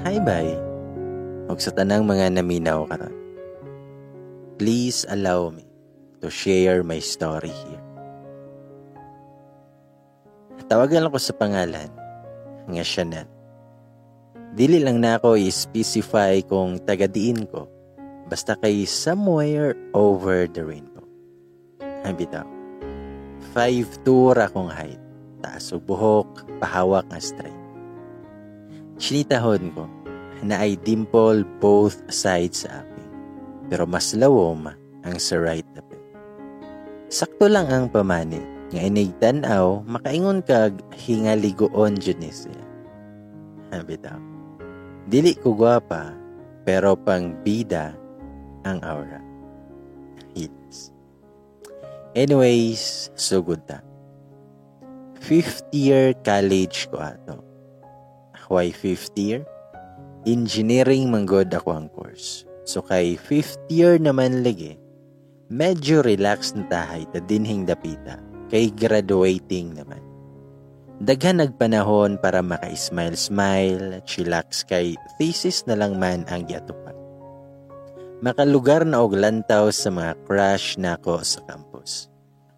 Hi bye. Ug sa tanang mga naminaw karon. Please allow me to share my story here. Tawagan ako sa pangalan nga Chanel. Dili lang na ako i-specify kung taga-diin ko basta kay somewhere over the rainbow. Ang bitaw. 5'2 akong height. Taas og buhok, pahawak nga straight. Sinitahon ko na ay dimple both sides sa akin. Pero mas lawom ang sa right dapit. Sakto lang ang pamani nga inigtanaw makaingon kag hingaligoon jud ni siya. Bitaw. Dili ko gwapa pero pang bida ang aura. Hits. Anyways, so good ta. Fifth year college ko ato. Why fifth year? Engineering manggod ako ang course. So kay fifth year naman lagi, medyo relax na tahay ta dinhing dapita kay graduating naman. Daghan nagpanahon para maka-smile-smile, chillax kay thesis na lang man ang giatupag. Makalugar na og lantaw sa mga crush nako sa campus.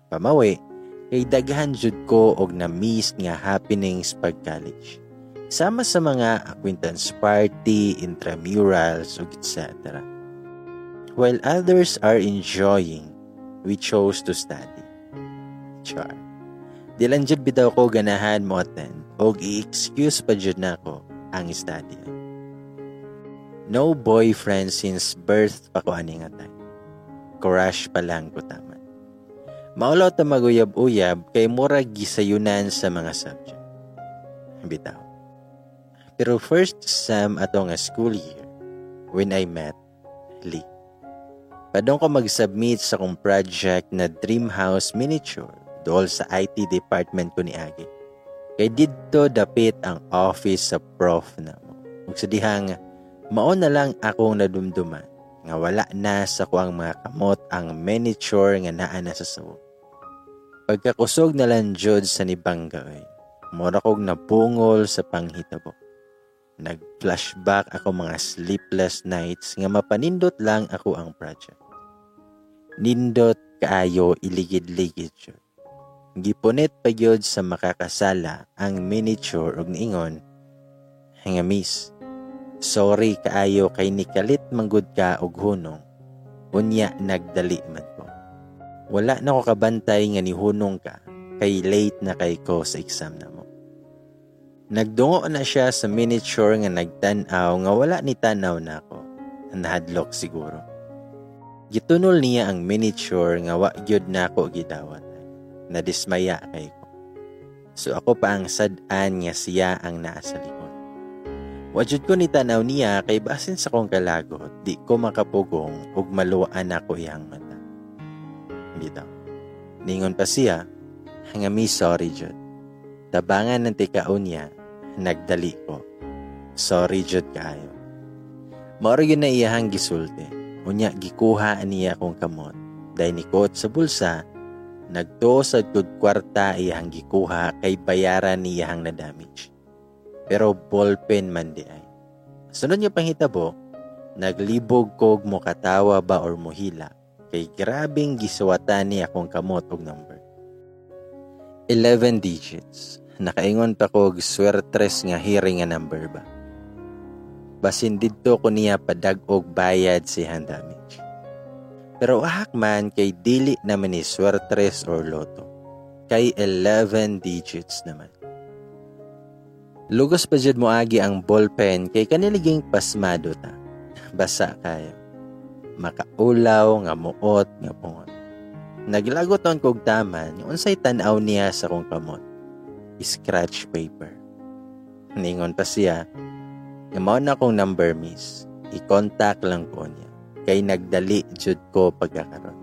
Pamawi, kay daghan jud ko og na-miss nga happenings pag college sama sa mga acquaintance party, intramurals, ug etc. While others are enjoying, we chose to study. Char. Dilan jud bitaw ko ganahan mo attend og i-excuse pa jud nako ang study. No boyfriend since birth pa ko ani nga time. Crush pa lang ko tama. Maulaw ta maguyab-uyab kay murag gisayunan sa mga subject. Bitaw. Pero first sem ato nga school year, when I met Lee. Padong ko mag-submit sa kong project na Dream House Miniature dool sa IT department ko ni Agi. Kay dito dapit ang office sa prof na mo. Ug sa dihang mao na lang akong nadumduman nga wala na sa kuang mga kamot ang miniature nga naa na sa sawo. Pagkakusog na lang jud sa nibangga ay, mura kog napungol sa panghitabo. Nag-flashback ako mga sleepless nights nga mapanindot lang ako ang project. Nindot kaayo iligid-ligid jud. Gipunit pa gyud sa makakasala ang miniature og niingon, nga miss, sorry kaayo kay nikalit manggod ka og hunong. Unya nagdali man ko. Wala na ko kabantay nga nihunong ka kay late na kay ko sa exam na. Nagdungo na siya sa miniature nga nagtanaw nga wala ni tanaw na ako. Nahadlok siguro. Gitunol niya ang miniature nga wa gyud na ako gidawat. Nadismaya kay ko. So ako pa ang sad-an nga siya ang naa sa likod. Wajud ko ni tanaw niya kay basin sa kong kalagot, di ko makapugong ug maluwaan ako iyang mata. Bitaw. Ningon pa siya, hangami sorry jud. Tabangan ng tikaon niya, nagdali ko. Sorry jud kaayo. Mao yun na iyahang gisulti. Unya gikuha niya akong kamot. Dahil nikot sa bulsa, nagtuo sa tud kwarta iyahang gikuha kay bayaran niyahang na damage. Pero ballpen man di ay. Sunod niya panghitabo, naglibog kog mo katawa ba or muhila kay grabing gisuwatan niya akong kamot og number. 11 digits nakaingon pa ko swertres nga hearing nga number ba. Basin didto ko niya padag-og bayad si hand damage. Pero ahak man kay dili naman ni swertres or loto. Kay 11 digits naman. Lugos pa jud mo agi ang ballpen kay kaniliging pasmado ta. Basa kayo. Makaulaw nga muot nga pungot. Naglagoton kog taman, unsay tan-aw niya sa kong kamot scratch paper. Ningon pa siya, Namaw na kong number miss, i-contact lang ko niya, kay nagdali jud ko pagkakaroon.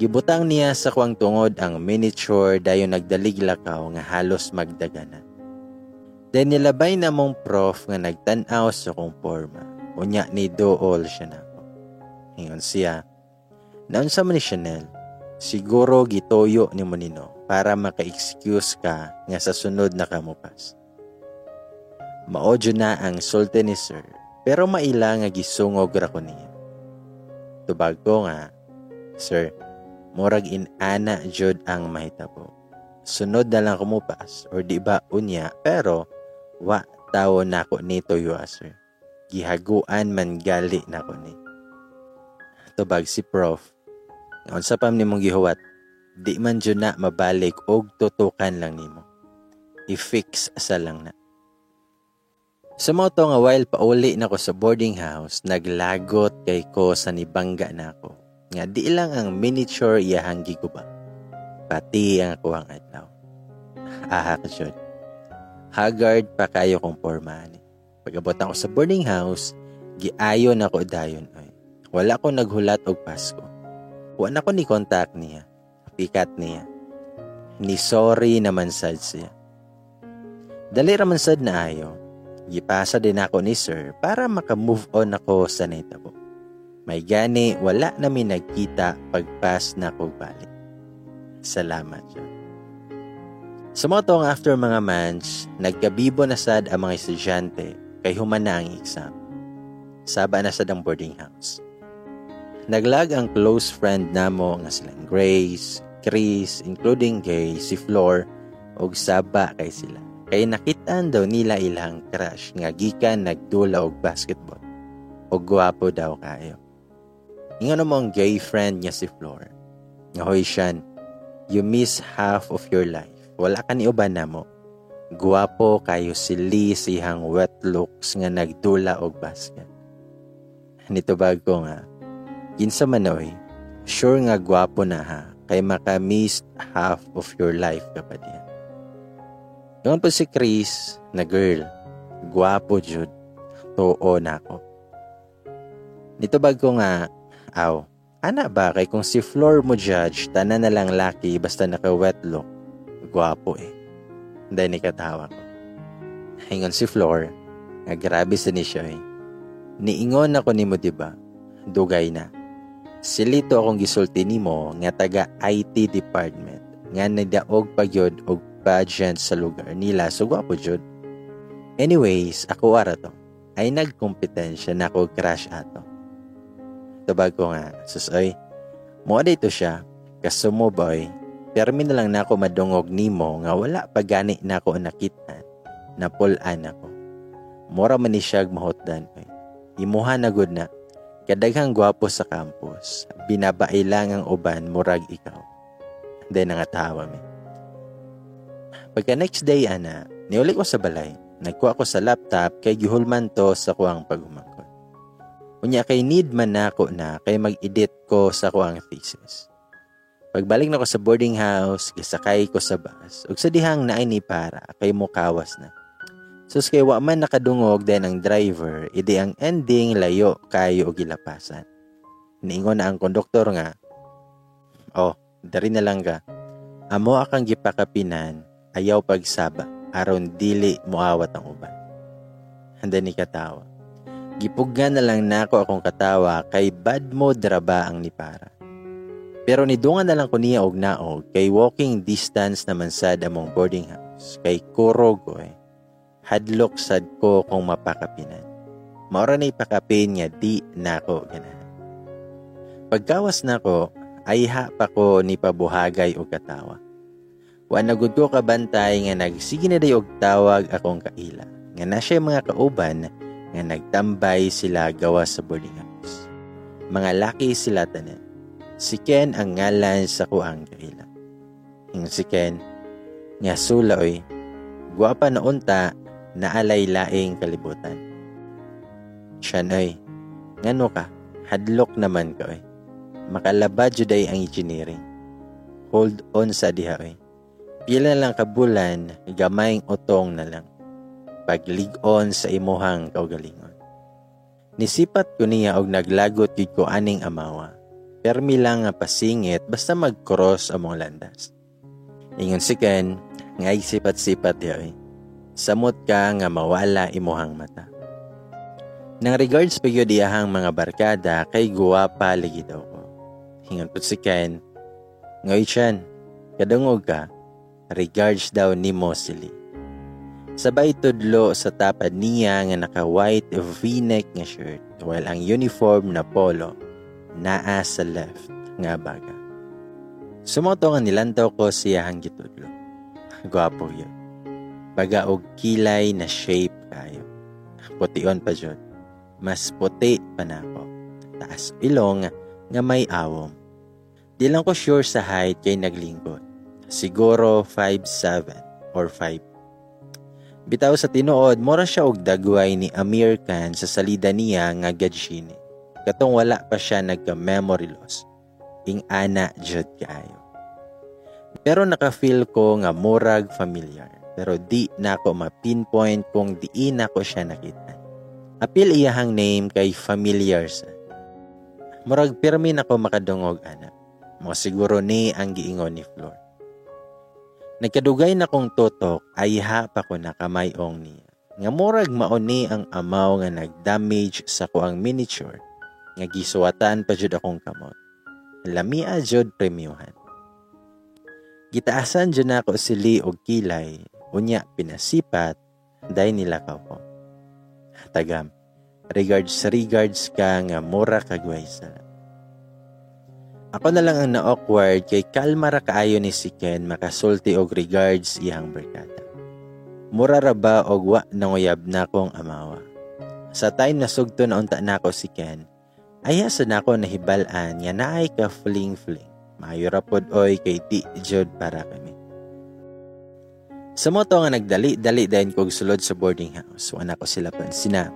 Gibutang niya sa kuwang tungod ang miniature dayon nagdalig lakaw nga halos magdaganan. Then nilabay na mong prof nga nagtanaw sa kong forma. Unya ni dool siya na ako. Hingon siya, Naon sa man ni Chanel, siguro gitoyo ni Monino para maka-excuse ka nga sa sunod na kamupas. Maodyo na ang sulti ni sir, pero maila nga gisungog ra ko niya. Tubag ko nga, Sir, murag inana jud ang mahitabo. Sunod na lang kumupas, or di ba unya, pero wa tawo nako nito yuwa, sir. Gihaguan man gali nako ni. Tubag si Prof. Unsa pa nimong gihuwat, di man jud na mabalik og tutukan lang nimo. I-fix sa lang na. Sa mo to nga while pauli na ko sa boarding house, naglagot kay ko sa nibangga na ako. Nga di lang ang miniature iyahang giguba. Pati ang ako ang adlaw. Ahak jud. Haggard pa kayo kong pormahan. Pagabot ako sa boarding house, giayon ako dayon oy. Wala ko naghulat og Pasko. Wala ko ni contact niya. Pikat niya. Ni sorry naman sad siya. Dali raman sad na ayo Gipasa din ako ni sir para makamove on ako sa naitabo. May gani, wala namin nagkita pagpas na ko balik. Salamat yun. Sa motong after mga months, nagkabibo na sad ang mga estudyante kay humana ang exam. Saba na sad ang boarding house. Naglag ang close friend namo nga silang Grace, Chris, including Gay, si Flor, og saba kay sila. Kay nakitaan daw nila ilang crush nga gikan nagdula og basketball. O gwapo daw kayo. Ingon mo ang gay friend niya si Flor. Nga hoy siyan, you miss half of your life. Wala ka ni uban na mo. Guwapo kayo si Lee sihang wet looks nga nagdula og basket. Nito bago nga, ginsa manoy, sure nga guwapo na ha, kay maka-miss half of your life yan. Doon po si Chris na girl. Guwapo jud. Too na ako. Dito bag ko nga, aw, ana ba kay kung si Floor mo judge, tanan na lang laki basta naka-wet look. Guwapo eh. Dahil ni katawa ko. Hingon si Floor, nga grabe sa ni siya eh. Niingon ako ni mo diba? Dugay na. Silito akong gisulti ni mo nga taga IT department nga nadaog pagyod og pageant sa lugar nila. So, gwapo jud. Anyways, ako ara to. Ay nagkompetensya na ako crush ato. Tabag ko nga, susoy. Mo dito siya, kasumo boy. Permi na lang na ako madungog nimo nga wala pa gani na ako nakita na pulan ako. Mura man ni siya mahotdan oy. Imuha na gud na. Kadaghang gwapo sa campus. Binabaay lang ang uban murag ikaw. Then nangatawa mi. Pagka next day, ana, niuli ko sa balay. Nagkuha ko sa laptop kay gihulman to sa kuang pagumangkot. Unya kay need man nako na kay mag-edit ko sa kuang thesis. Pagbalik na ko sa boarding house, gisakay ko sa bus. Ug sa dihang naay ni para kay mukawas na. Sus kay wa man nakadungog din ang driver, idi ang ending layo kayo og gilapasan. Niingon na ang konduktor nga, Oh, dari na lang ka. Amo akang gipakapinan ayaw pagsaba aron dili muawat ang uban. Handa ni katawa. Gipuggan na lang nako akong katawa kay bad mo draba ang nipara. Pero nidungan na lang ko niya og naog kay walking distance naman sad among boarding house kay kurog ko eh. Hadlok sad ko kung mapakapinan. Maura na ipakapin nga di nako ganahan. Pagkawas nako, ay ha pa ko ni pabuhagay og katawa. Wa nagud ko kabantay nga nagsige na og tawag akong kaila. Nga na siya mga kauban nga nagtambay sila gawa sa boarding house. Mga laki sila tanan. Si Ken ang ngalan sa kuang kaila. Yung si Ken, nga sulaoy, guwapa na unta na alay laing kalibutan. Siyan ngano ka, hadlok naman ka oy. Makalaba juday ang engineering. Hold on sa diha oy Pila lang kabulan, gamayng utong na lang. Pagligon sa imuhang kaugalingon. Nisipat ko niya og naglagot gid ko aning amawa. Permi lang nga pasingit basta mag-cross among landas. Ingon si Ken, nga sipat-sipat yoy. Samot ka nga mawala imuhang mata. Nang regards pa yun iyahang mga barkada kay guwapa ligi daw ko. Hingon po si Ken, Ngoy chan, kadungog ka, Regards daw ni Mosili. Sabay tudlo sa tapad niya nga naka-white v-neck nga shirt while ang uniform na polo naa sa left nga baga. Sumoto nga nilantaw ko siya hang gitudlo. Gwapo yun. Baga og kilay na shape kayo. Pution pa jud. Mas puti pa na ako. Taas ilong nga may awom. Di lang ko sure sa height kay naglingkod. Siguro 5'7 or 5. Bitaw sa tinuod, mora siya og dagway ni Amir Khan sa salida niya nga gadshini. Katong wala pa siya nagka-memory loss. Ing ana jud kaayo. Pero naka-feel ko nga murag familiar. Pero di na ako ma-pinpoint kung di na ko siya nakita. Apil iyahang name kay familiar sa. Murag pirmi na ko makadungog ana. Mo siguro ni ang giingon ni Flor. Nagkadugay na kong totok ay ha pa ko na kamayong niya. Nga murag mauni ang amaw nga nag-damage sa ko ang miniature nga gisuwatan pa jud akong kamot. Lamia jud premiuhan. Gitaasan jud nako sili og kilay, unya pinasipat, day nilakaw ko. Tagam, regards regards ka nga mura kagwaysa. Ako na lang ang na-awkward kay kalma ra kaayo ni si Ken makasulti og regards iyang barkada. Mura ra ba og wa nanguyab na kong amawa. Sa time na sugto na unta nako si Ken, aya sa nako nahibalan nga naay ka fling-fling. Maayo ra pod oy kay di jud para kami. Sa moto nga nagdali-dali dayon kog sulod sa boarding house, wala ko sila pansina.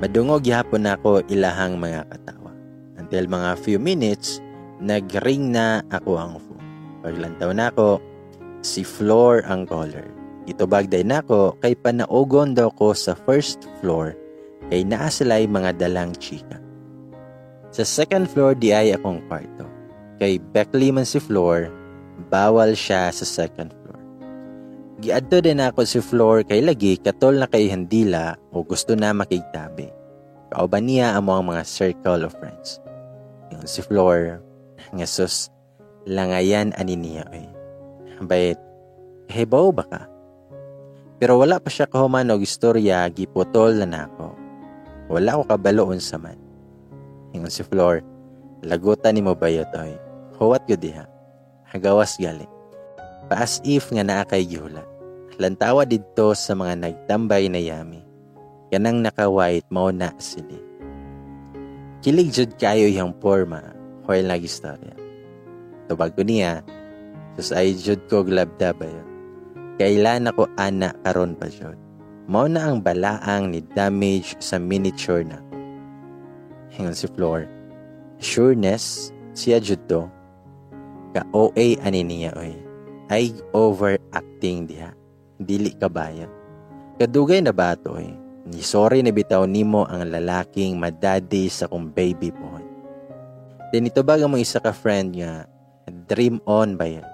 Madungog gihapon nako ilahang mga katawa. Until mga few minutes, nagring na ako ang phone. Paglantaw na ako, si Floor ang caller. Itubag day nako kay panaugon daw ko sa first floor kay naa sila'y mga dalang chika. Sa second floor di ay akong kwarto. Kay Beckley man si Floor, bawal siya sa second. Giadto din ako si Floor kay lagi katol na kay handila o gusto na makigtabi. Kauban niya ang mga circle of friends. Yung si Floor, nga sus, langayan ani niya eh. Bayit, hebaw ba ka? Pero wala pa siya kahuman og istorya, giputol na nako. Wala ko kabaloon sa man. Ingon si Floor, lagutan ni mo bayot oy. Huwat ko diha. Hagawas gali. Paas if nga naa kay gihulat. Lantawa didto sa mga nagtambay na yami. Kanang naka-white mao na sili. Kilig jud kayo yung forma while nag-istorya. Tubag ko niya, sus jud ko glabda ba yun. Kailan ako ana karon pa jud. Mao na ang balaang ni damage sa miniature na. Hingon si Floor. Sureness, siya jud to. Ka OA ani niya oy. Ay overacting diha. Dili kabayan. Kadugay na ba to eh. Ni sorry na bitaw nimo ang lalaking madadi sa kong baby boy. Then ito baga mo isa ka friend nga, dream on ba yan?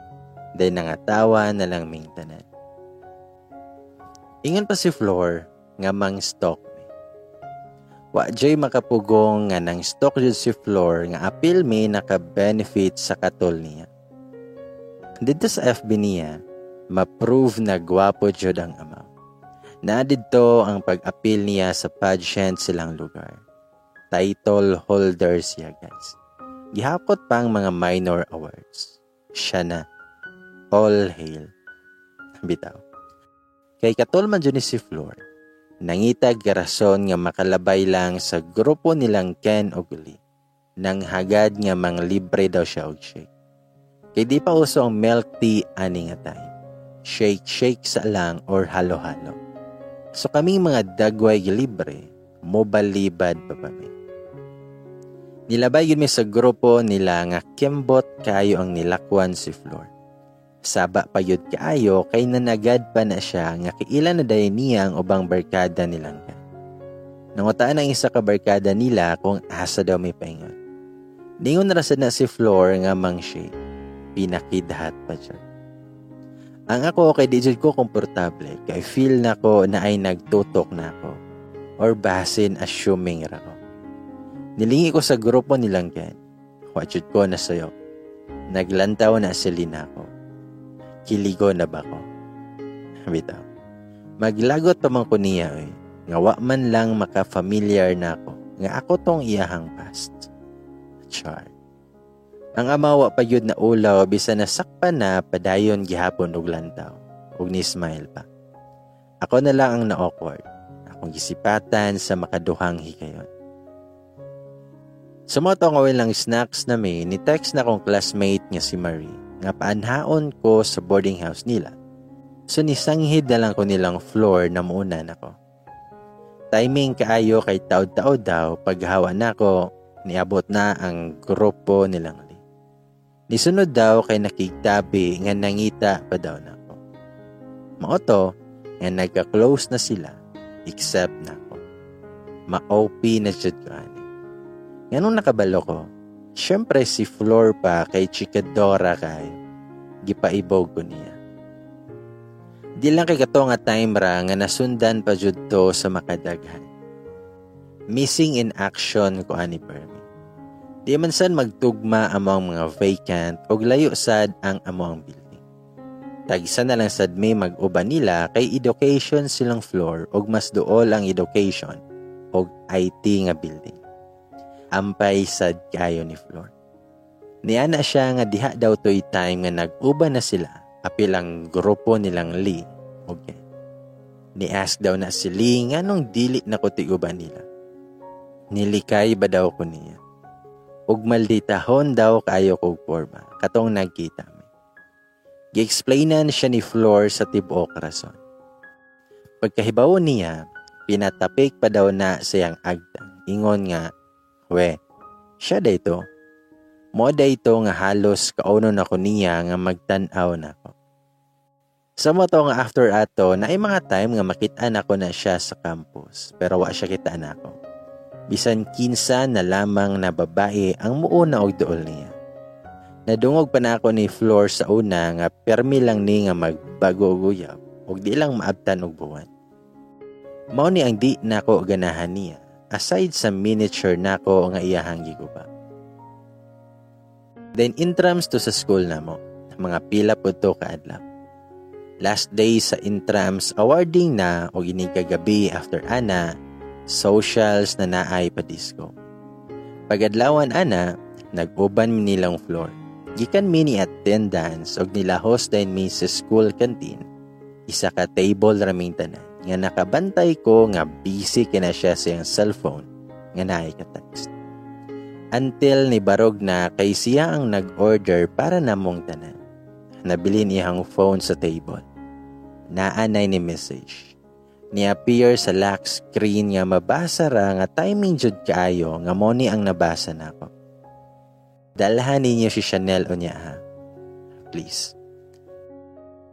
Then nangatawa na lang ming tanan. Ingon pa si Floor nga mang me. Wa jay makapugong nga nang stalk jud si Floor nga apil me naka-benefit sa katol niya. Dito sa FB niya, ma-prove na gwapo jud ang ama. Na dito ang pag-appeal niya sa pageant silang lugar. Title holder siya guys. Gihapot pa ang mga minor awards. Siya na. All hail. Bitaw. Kay katulman dyan ni si Floor, nangitag rason nga makalabay lang sa grupo nilang Ken o Guli. Nang hagad nga mang libre daw siya og shake. Kay di pa uso ang milk tea ani nga time. Shake-shake sa lang or halo-halo. So kaming mga dagway libre, mobalibad pa kami. Nilabay yun mi sa grupo nila nga kembot kayo ang nilakwan si Flor. Saba pa yun kaayo kay nanagad pa na siya nga kiila na dayon niya ang ubang barkada nilang ka. Nangutaan ang isa ka barkada nila kung asa daw may paingon. Ningon na na si Flor nga mang siya. Pinakidhat pa siya. Ang ako kay di ko komportable kay feel na ko na ay nagtutok na ako or basin assuming ra ko. Nilingi ko sa grupo nilang Ken. Watchut ko na sayo. Naglantaw na silina ko. Kiligo na ba ko? Bitaw. Maglagot pa man ko niya eh. Nga wa man lang maka-familiar na ako. Nga ako tong iyahang past. Char. Ang amawa pa yun na ulaw bisan nasakpan na padayon gihapon og lantaw. Ug ni smile pa. Ako na lang ang na-awkward. Akong gisipatan sa makaduhang hikayon. Sumoto nga lang snacks na may ni text na kong classmate nga si Marie nga paanhaon ko sa boarding house nila. So nisanghid na lang ko nilang floor na muna nako. Timing kaayo kay taod-taod daw paghawa na ko niabot na ang grupo nilang Nisunod daw kay nakigtabi nga nangita pa daw nako. Maoto nga nagka-close na sila except nako. Ma-OP na jud ko ani. Nganong nakabalo ko? Siyempre si Flor pa kay Chikadora kay gipaibog ko niya. Di lang kay kato nga time ra nga nasundan pa jud to sa makadaghan. Missing in action ko ani Permi. Di man sad magtugma among mga vacant og layo sad ang among building. Tagisa na lang sad may mag-uban nila kay education silang floor og mas duol ang education og IT nga building. Ampay sad kayo ni floor. Niya na siya nga diha daw toy time nga nag-uban na sila apil ang grupo nilang Lee. Okay. Ni-ask daw na si Lee nga nung dili na ko tiguban nila. Nilikay ba daw ko niya? Ug malditahon daw kayo kog forma katong nagkita mi. Gi-explainan siya ni Flor sa tibuok rason. Pagkahibaw niya, pinatapik pa daw na siyang agtang. Ingon nga, we, siya dayto. Mo dayto nga halos kauno na ko niya nga magtanaw na ko. Sa mo to nga after ato, na ay mga time nga makita na ko na siya sa campus, pero wa siya kita na ako bisan kinsa na lamang na babae ang muuna og duol niya. Nadungog pa na ako ni Flor sa una nga permi lang ni nga magbago guyab og di lang maabtan og buwan. Mao ni ang di nako ganahan niya aside sa miniature nako nga iyahang giguba. Then intrams to sa school namo, mga pila po to kaadlaw. Last day sa intrams awarding na o inig after ana socials na naay pa disco. Pagadlawan ana, nag-uban mi nilang floor. Gikan mi ni attendance og nila host din mi sa school canteen. Isa ka table raming tanan nga nakabantay ko nga busy kina siya sa iyang cellphone nga naay ka text. Until ni barog na kay siya ang nag-order para namong tanan. Nabili niyang phone sa table. Naanay ni message ni-appear sa lock screen nga mabasa ra nga timing jud kaayo nga mo ni ang nabasa nako. Dalhan ninyo si Chanel o niya ha. Please.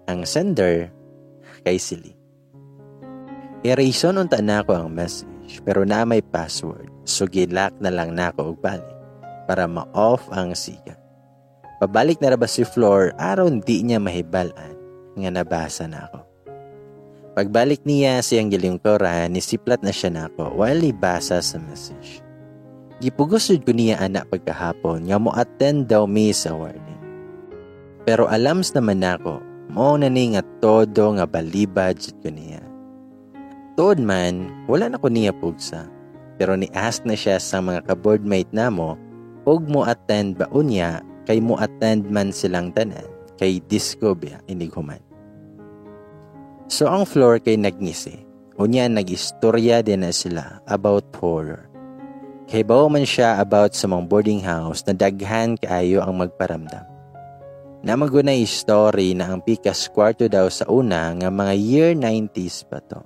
Ang sender kay Silly. I-reason unta na ako ang message pero na may password so gilak na lang nako og balik para ma-off ang siga. Pabalik na ra ba si Floor aron di niya mahibalan nga nabasa na ako. Pagbalik niya siyang gilingkora, nisiplat na siya nako while ibasa sa message. Gipugusod ko niya anak pagkahapon nga mo attend daw mi sa warning. Pero alams naman nako, mo na ni nga todo nga balibad ko niya. Tood man, wala na ko niya pugsa. Pero ni-ask na siya sa mga ka-boardmate namo, og mo attend ba unya kay mo attend man silang tanan kay disco biya inighuman. So ang floor kay nagngisi. Unya nagistorya din na sila about horror. Kay bao man siya about sa mga boarding house na daghan kaayo ang magparamdam. Namagunay story na ang pikas kwarto daw sa una nga mga year 90s pa to.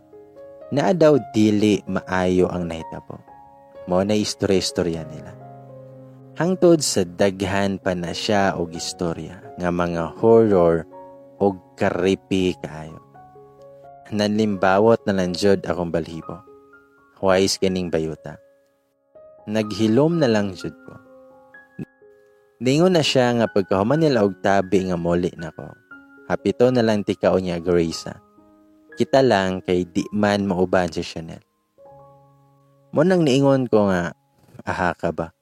Na daw dili maayo ang nahitabo. Mo na istorya-istorya nila. Hangtod sa daghan pa na siya og istorya nga mga horror og creepy kaayo nanlimbawot na lanjod akong balhibo. Wais kaning bayuta. Naghilom na lang jud ko. Ningon na siya nga pagkahuman nila og tabi nga moli nako. Hapito na lang tikao niya Grace. Kita lang kay di man mauban si Chanel. Mo nang niingon ko nga, aha ka ba?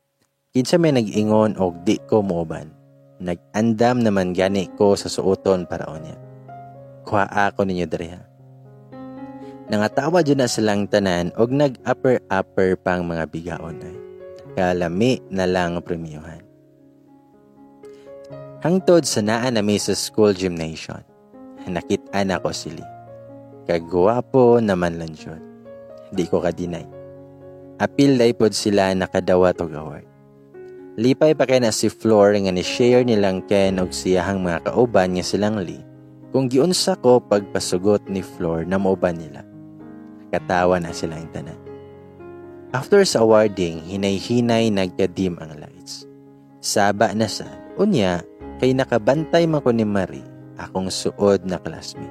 Kinsa may nag-ingon og di ko mauban. Nag-andam naman gani ko sa suoton para niya. Kuha ako ninyo dere. Nangatawa dyan na silang tanan og nag-upper-upper pang mga bigaon ay. Kalami na lang premiuhan. Hangtod sa naa na may sa school gymnasium, nakita na ko sili. Kagwapo naman lang dyan. Di ko ka-deny. Apil day pod sila nakadawat og award. Lipay pa kay na si Flor nga ni-share nilang Ken og siyahang mga kauban nga silang Lee kung giunsa ko pagpasugot ni Flor na mauban nila. Katawa na sila ang tanan. After sa awarding, hinay-hinay nagkadim ang lights. Saba na sa, unya, kay nakabantay man ko ni Marie, akong suod na classmate.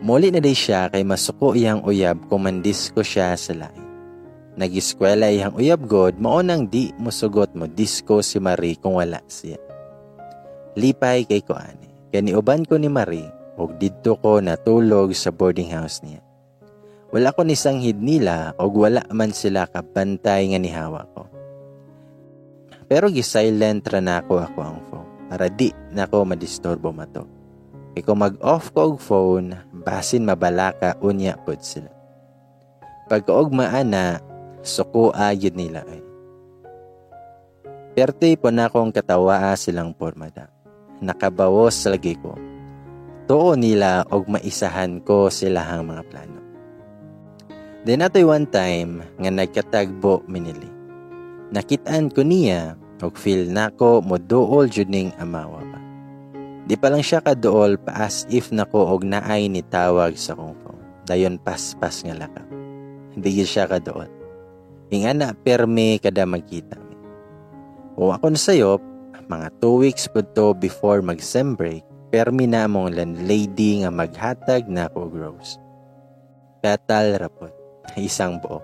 Muli na day siya kay masuko iyang uyab kung mandis ko siya sa lain. Nag-eskwela iyang uyab god, mao nang di mo sugot mo disco si Marie kung wala siya. Lipay kay ko ani. Kaniuban ko ni Marie, og didto ko natulog sa boarding house niya. Wala ko ni sanghid nila og wala man sila kabantay nga nihawa ko. Pero gi-silent ra na ako ako ang phone para di na ko madisturbo mato. Kung mag-off ko og phone, basin mabalaka unya pod sila. Pagkaugmaan na, suko ayod nila ay. Perte po na akong katawaa silang pormada. Nakabawos sa lagi ko. Tuo nila og maisahan ko silahang mga plano. Then ato'y one time nga nagkatagbo minili. Nakitaan ko niya og feel nako mo duol jud ning amawa pa. Di pa lang siya kaduol pa as if nako og naay ni tawag sa kong phone. Dayon paspas nga laka. Hindi siya kaduol. Inga na perme kada magkita mi. O ako na sayop, mga 2 weeks po to before mag-sem break, permi na mong landlady nga maghatag na ako gross. Petal rapot, isang buo.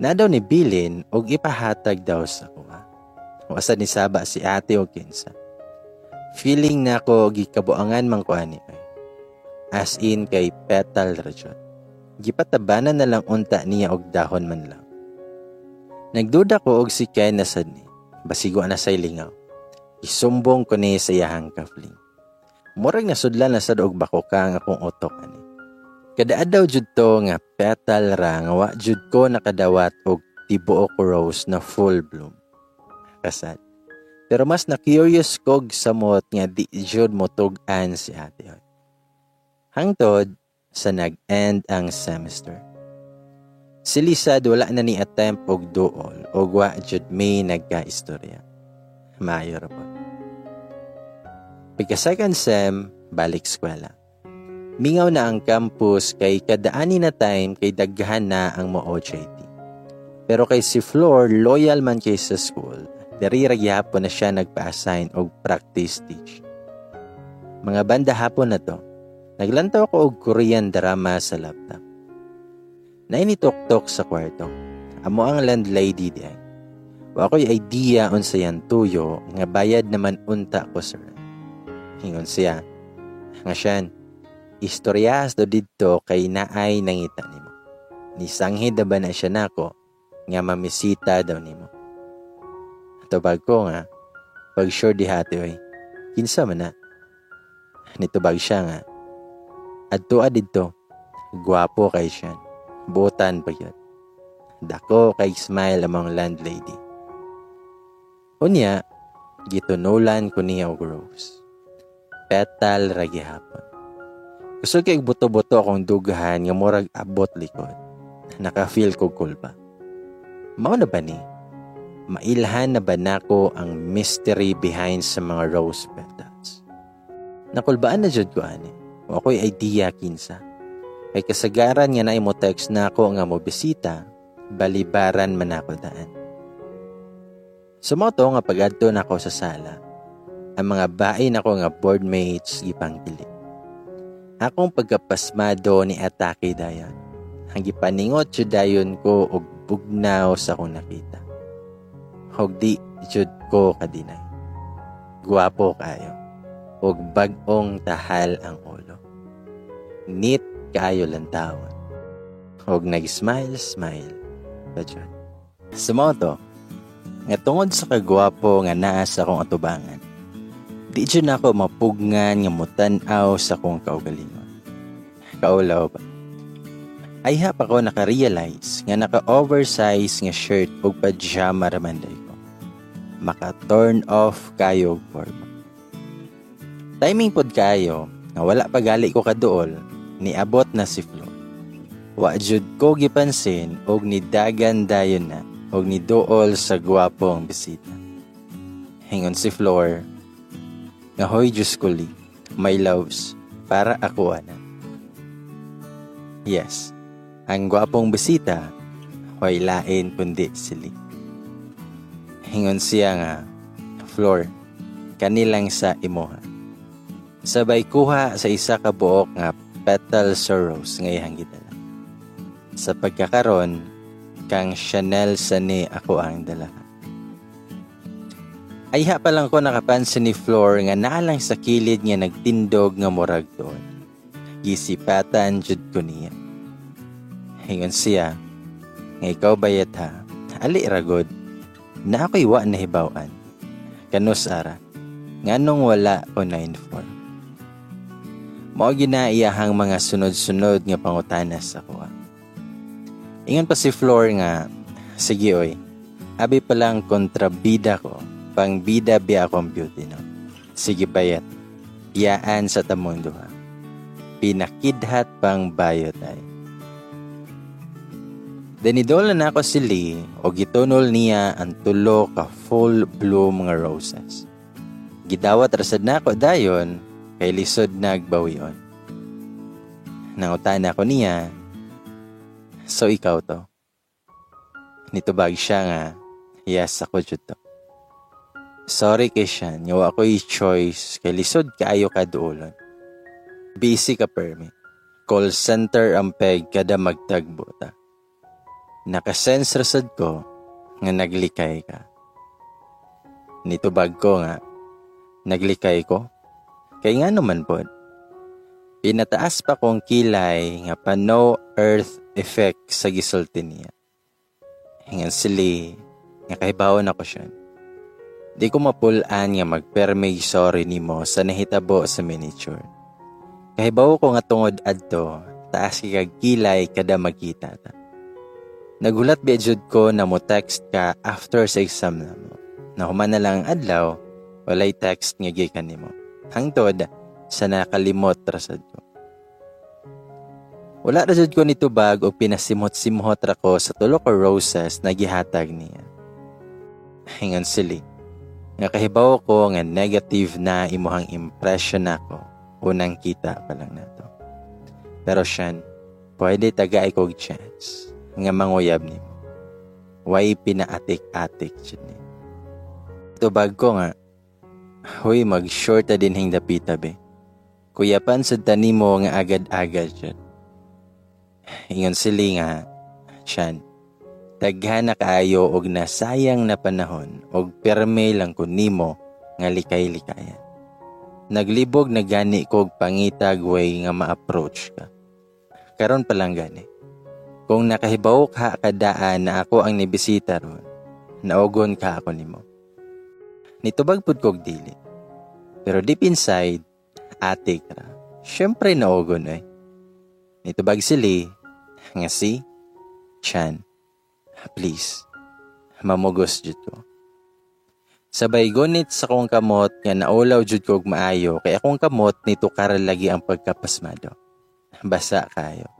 Na daw ni Bilin og ipahatag daw sa kuha. O asa ni Saba si ate o kinsa. Feeling na ako gikabuangan man ko ani kay. As in kay petal rajot. Gipatabanan na lang unta niya og dahon man lang. Nagduda ko og si Ken na sad ni. Basigo na sa ilingaw. Isumbong ko ni sa iyahang kafling. Murag nasudlan na sad og bako ka nga akong utok ani. Kada adlaw jud to nga petal ra nga wa jud ko nakadawat og tibuok rose na full bloom. Kasad. Pero mas na curious kog samot nga di jud mo tug-an si ate. Hangtod sa nag-end ang semester. Si Lisad wala na ni attempt og duol o wa jud may nagka-istorya. Mayor po. Pagka second sem, balik eskwela. Mingaw na ang campus kay kadaani na time kay daghan na ang mo OJT. Pero kay si Floor, loyal man kay sa school, dari ragyapon na siya nagpa-assign og practice teach. Mga banda hapon na to, naglantaw ko og Korean drama sa laptop. Nainitok-tok sa kwarto. Amo ang landlady diyan. Wa ko'y idea unsa yan tuyo nga bayad naman unta ko sir. Hingon siya. Nga siyan, istoryas do didto kay naay nangita nimo. Nisanghid na ba na siya nako nga mamisita daw nimo. Tubag ko nga, pag sure di hati oy, kinsa man na. Nitubag siya nga, adto didto, gwapo kay siya. Butan pa yun. Dako kay smile among landlady. Unya, gitunulan ko niya og rose. Petal ra gihapon. Gusto kay buto-buto akong dugahan nga murag abot likod. Naka-feel ko kulpa. Mao na ba ni? Mailhan na ba nako ang mystery behind sa mga rose petals? Nakulbaan na jud ko ani. O ako'y idea kinsa. Kay kasagaran nga na mo text na ako nga mo bisita, balibaran man ako daan. Sumoto nga pagadto na ako sa sala. Ang mga bain ako nga boardmates gipangkili. Akong pagkapasmado ni atake dayon. Ang gipaningot jud dayon ko og bugnaw sa akong nakita. Hog di jud ko kadinay. Guwapo kayo. Og bag-ong tahal ang ulo. Neat kayo lang tawon. Og nag-smile, smile. Badyan. Sumoto, nga tungod sa kagwapo nga naa sa akong atubangan, di dyan ako mapugngan nga mutanaw sa akong kaugalingon. Kaulaw ba? Ay hap ako naka-realize nga naka-oversize nga shirt ug pajama ramanday ko. Maka-turn off kayo forma. Timing pod kayo, nga wala pa gali ko kaduol, niabot na si Flo. Wa jud ko gipansin og nidagan dayon na og niduol sa gwapong bisita. Hingon si Flor, nga hoy Diyos ko li, my loves, para ako ana. Yes, ang gwapong bisita, hoy lain kundi sili. Hingon siya nga, Flor, kanilang sa imuha. Sabay kuha sa isa ka buok nga petal sa rose ngayang gidala. Sa pagkakaron, kang Chanel sa ni ako ang dala. Ayha pa lang ko nakapansin ni Flor nga naalang sa kilid nga nagtindog nga murag doon. Gisipatan jud ko niya. Hingon siya, nga ikaw bayat ha, ali ragod, na ako'y wa na hibawan. Kanus ara, nganong wala ko 94. Mao ginaiyahang mga sunod-sunod nga pangutanas ako. Ingon pa si Flor nga, sige oy, abi pa lang kontrabida ko pang bida biya akong beauty no. Sige bayat. Iyaan sa tamong duha. Pinakidhat pang bayot ay. Denidola na ako si Lee o gitunol niya ang tulo ka full bloom nga roses. Gidawat rasad na ako dayon kay lisod nagbawion. Nangutan ako niya, so ikaw to. Nitubag siya nga, yes ako jud to. Sorry kay Shan, yaw ako'y choice kay lisod kaayo ka duolon. Busy ka permi. Call center ang peg kada magtagbo ta. Nakasense rasad ko nga naglikay ka. Nitubag ko nga, naglikay ko. Kay nga naman pod. Pinataas pa kong kilay nga pa no earth effect sa gisulti niya. Hingan sili, nga kahibawon ako siya. Di ko mapulaan nga magpermay sorry nimo sa nahitabo sa miniature. Kahibaw ko nga tungod adto, taas kag kilay kada magkita ta. Nagulat bejud ko na mo text ka after sa exam na mo. Na human na lang adlaw, walay text nga gikan nimo. Hangtod sa nakalimot rasad ko. Wala rasad ko nitubag o pinasimhot-simhot ra ko sa tulo ka roses na gihatag niya. Hingan sili. Nga kahibaw ko nga negative na imuhang impression ako unang kita pa lang nato. Pero siyan, pwede taga ikog chance nga manguyab nimo. Way pinaatik-atik siya ni. Tubag ko nga, huy mag-short na din hing dapita be. Kuyapan sa tanimo nga agad-agad siya. Ingon sili nga, siyan, Daghana kaayo og nasayang na panahon og perme lang kun nimo nga likay-likayan. Naglibog na gani kog pangitag way nga ma-approach ka. Karon pa lang gani. Kung nakahibaw ka kadaan na ako ang nibisita ron, naugon ka ako nimo. Nitubag pud kog dili. Pero deep inside, atik ra. Syempre naugon eh. Nitubag sili, nga si Chan. Please, mamugos jud ko. Sabay gunit sa kong kamot nga naulaw jud kog maayo kay akong kamot nito karal lagi ang pagkapasmado. Basa kayo.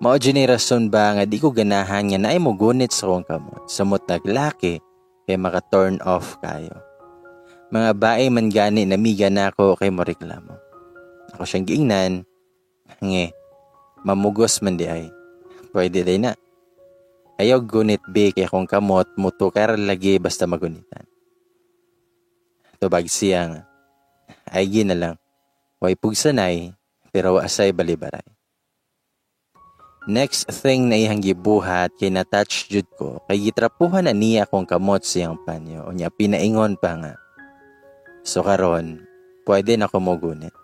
Mao rason ba nga di ko ganahan nga naay mo gunit sa kong kamot samot naglaki kay maka-turn off kayo. Mga bae man gani namiga na ako kay mo reklamo. Ako siyang giingnan, nge, mamugos man di ay. Pwede day na. Ayaw gunit be kay akong kamot muto kar lagi basta magunitan. Tubag siya nga. Ay na lang. Way pugsanay pero asay balibaray. Next thing na ihang gibuhat kay na-touch jud ko kay gitrapuhan na niya akong kamot siyang panyo o niya pinaingon pa nga. So karon, pwede na ko mo gunit.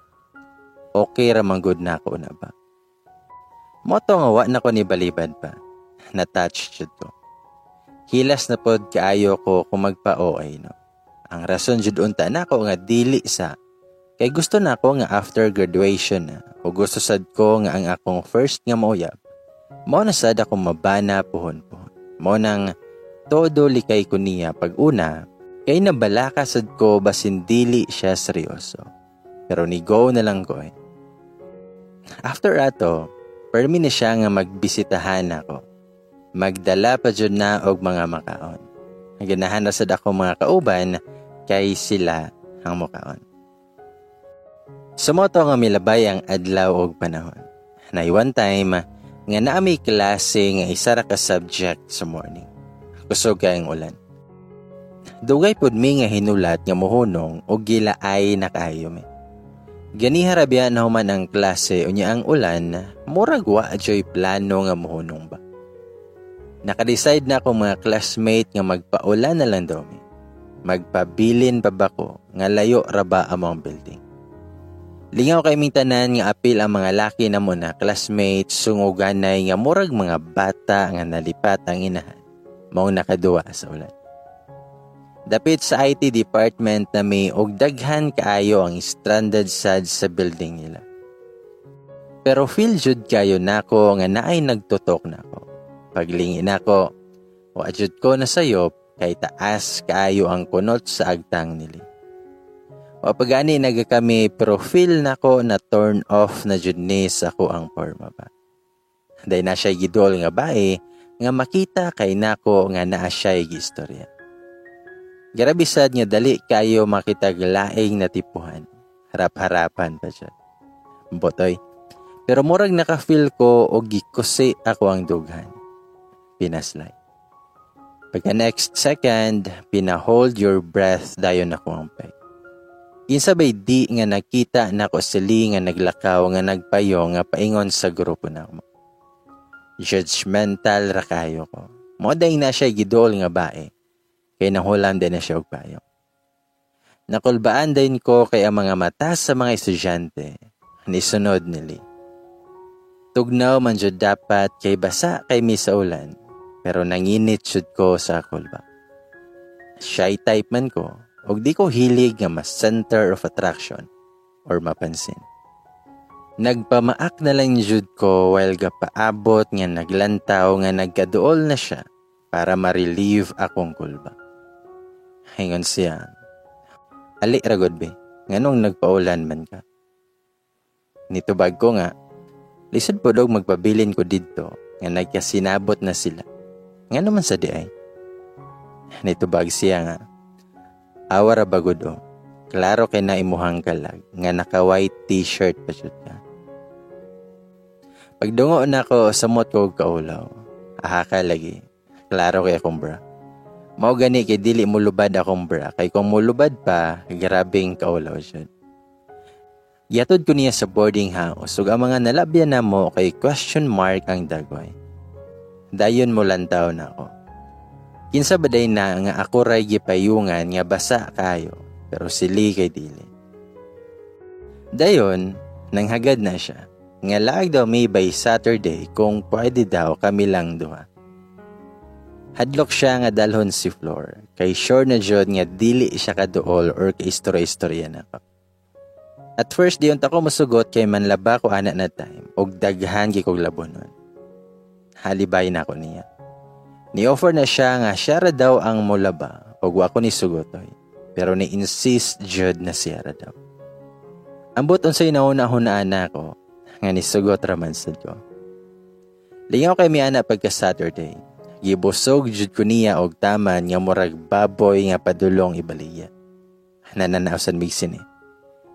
Okay ra man good na ako na ba? Moto nga wa na ko ni balibad pa na-touch jud ko. Hilas na pod kaayo ko kung magpa-OA no. Ang rason jud unta nako nga dili sa kay gusto na ako nga after graduation na o gusto sad ko nga ang akong first nga mauyab Mo na sad ako mabana pohon-pohon. Mo nang todo likay ko niya pag una, kay nabalaka sad ko basin dili siya seryoso. Pero ni go na lang ko eh. After ato, permi na siya nga magbisitahan ako. Magdala pa jud na og mga makaon. Ganahan na sad ako mga kauban kay sila ang mukaon. Sumoto nga milabay ang adlaw og panahon. Na one time, nga naa may klase nga isa ra ka subject sa morning. Kusog kay ang ulan. Dugay pud mi nga hinulat nga mohunong og gilaay na kayo mi. Gani harabya na human ang klase unya ang ulan, murag wa joy plano nga mohunong ba. Nakadecide na ako mga classmate nga magpaulan na lang daw mi. Magpabilin pa ba ko nga layo ra ba among building. Lingaw kay ming tanan nga apil ang mga laki na mo na classmates sunguganay nga murag mga bata nga nalipat ang inahan. Mao nakaduwa sa ulan. Dapit sa IT department na may og daghan kaayo ang stranded sad sa building nila. Pero feel jud kayo nako nga naay nagtutok nako. Paglingin nako, o adjud ko na sayop kay taas kaayo ang kunot sa agtang nili. O pagani naga kami pero feel nako na turn off na jud ni sa ako ang forma ba. Day na siya gidol nga bae nga makita kay nako nga naa siya gistorya. Grabe sad nga dali kayo makitag laing natipuhan. Harap-harapan pa siya. Botoy. Pero murag naka-feel ko o gikusi ako ang dughan. Pinaslay. Pagka next second, pina-hold your breath dayon ako ang peg. Insabay di nga nakita na ko sili nga naglakaw nga nagpayo nga paingon sa grupo na mo. Judgmental ra kayo ko. Moday na siya gidol nga bae. Kay nahulan din na siya og payo. Nakulbaan din ko kay ang mga mata sa mga estudyante. Nisunod nili. Tugnaw man jud dapat kay basa kay mi sa ulan. Pero nanginit jud ko sa kulba. Shy type man ko, og di ko hilig nga mas center of attraction or mapansin. Nagpamaak na lang jud ko while gapaabot nga naglantaw nga nagkaduol na siya para ma-relieve akong kulba. Hingon siya, Ali ragod be, nganong nagpaulan man ka? Nitubag ko nga, lisod po daw magpabilin ko didto nga nagkasinabot na sila. Nga naman sa di ay. Nitubag siya nga, Awara bagudo. Klaro kay na imuhang kalag nga naka white t-shirt pa jud ka. Pagdungo na ko samot ko og kaulaw. Aha ka lagi. Klaro kay akong bra. Mao gani kay dili mo lubad akong bra kay kung mulubad pa grabing kaulaw jud. Yatod ko niya sa boarding house ug ang mga nalabyan na mo kay question mark ang dagway. Dayon mo lantaw na ako. Kinsa baday na nga ako ray gipayungan nga basa kayo, pero sili kay dili. Dayon, nanghagad na siya. Nga laag daw may by Saturday kung pwede daw kami lang duha. Hadlok siya nga dalhon si Flor, kay sure na jud nga dili siya kaduol or kay istorya-istorya na ko. At first, diyon ako masugot kay manlaba ko anak na time, og daghan kay kog labonon. Halibay na ko niya. Ni-offer na siya nga siya ra daw ang mulaba o ako ni Sugotoy. Pero ni-insist jud na siya ra daw. Ambot unsay nauna-hunaan na ako nga ni Sugot raman sad ko. Lingaw kay mi ana pagka Saturday. Gibusog jud ko niya og taman nga murag baboy nga padulong ibaliya. Nananausan mig sini.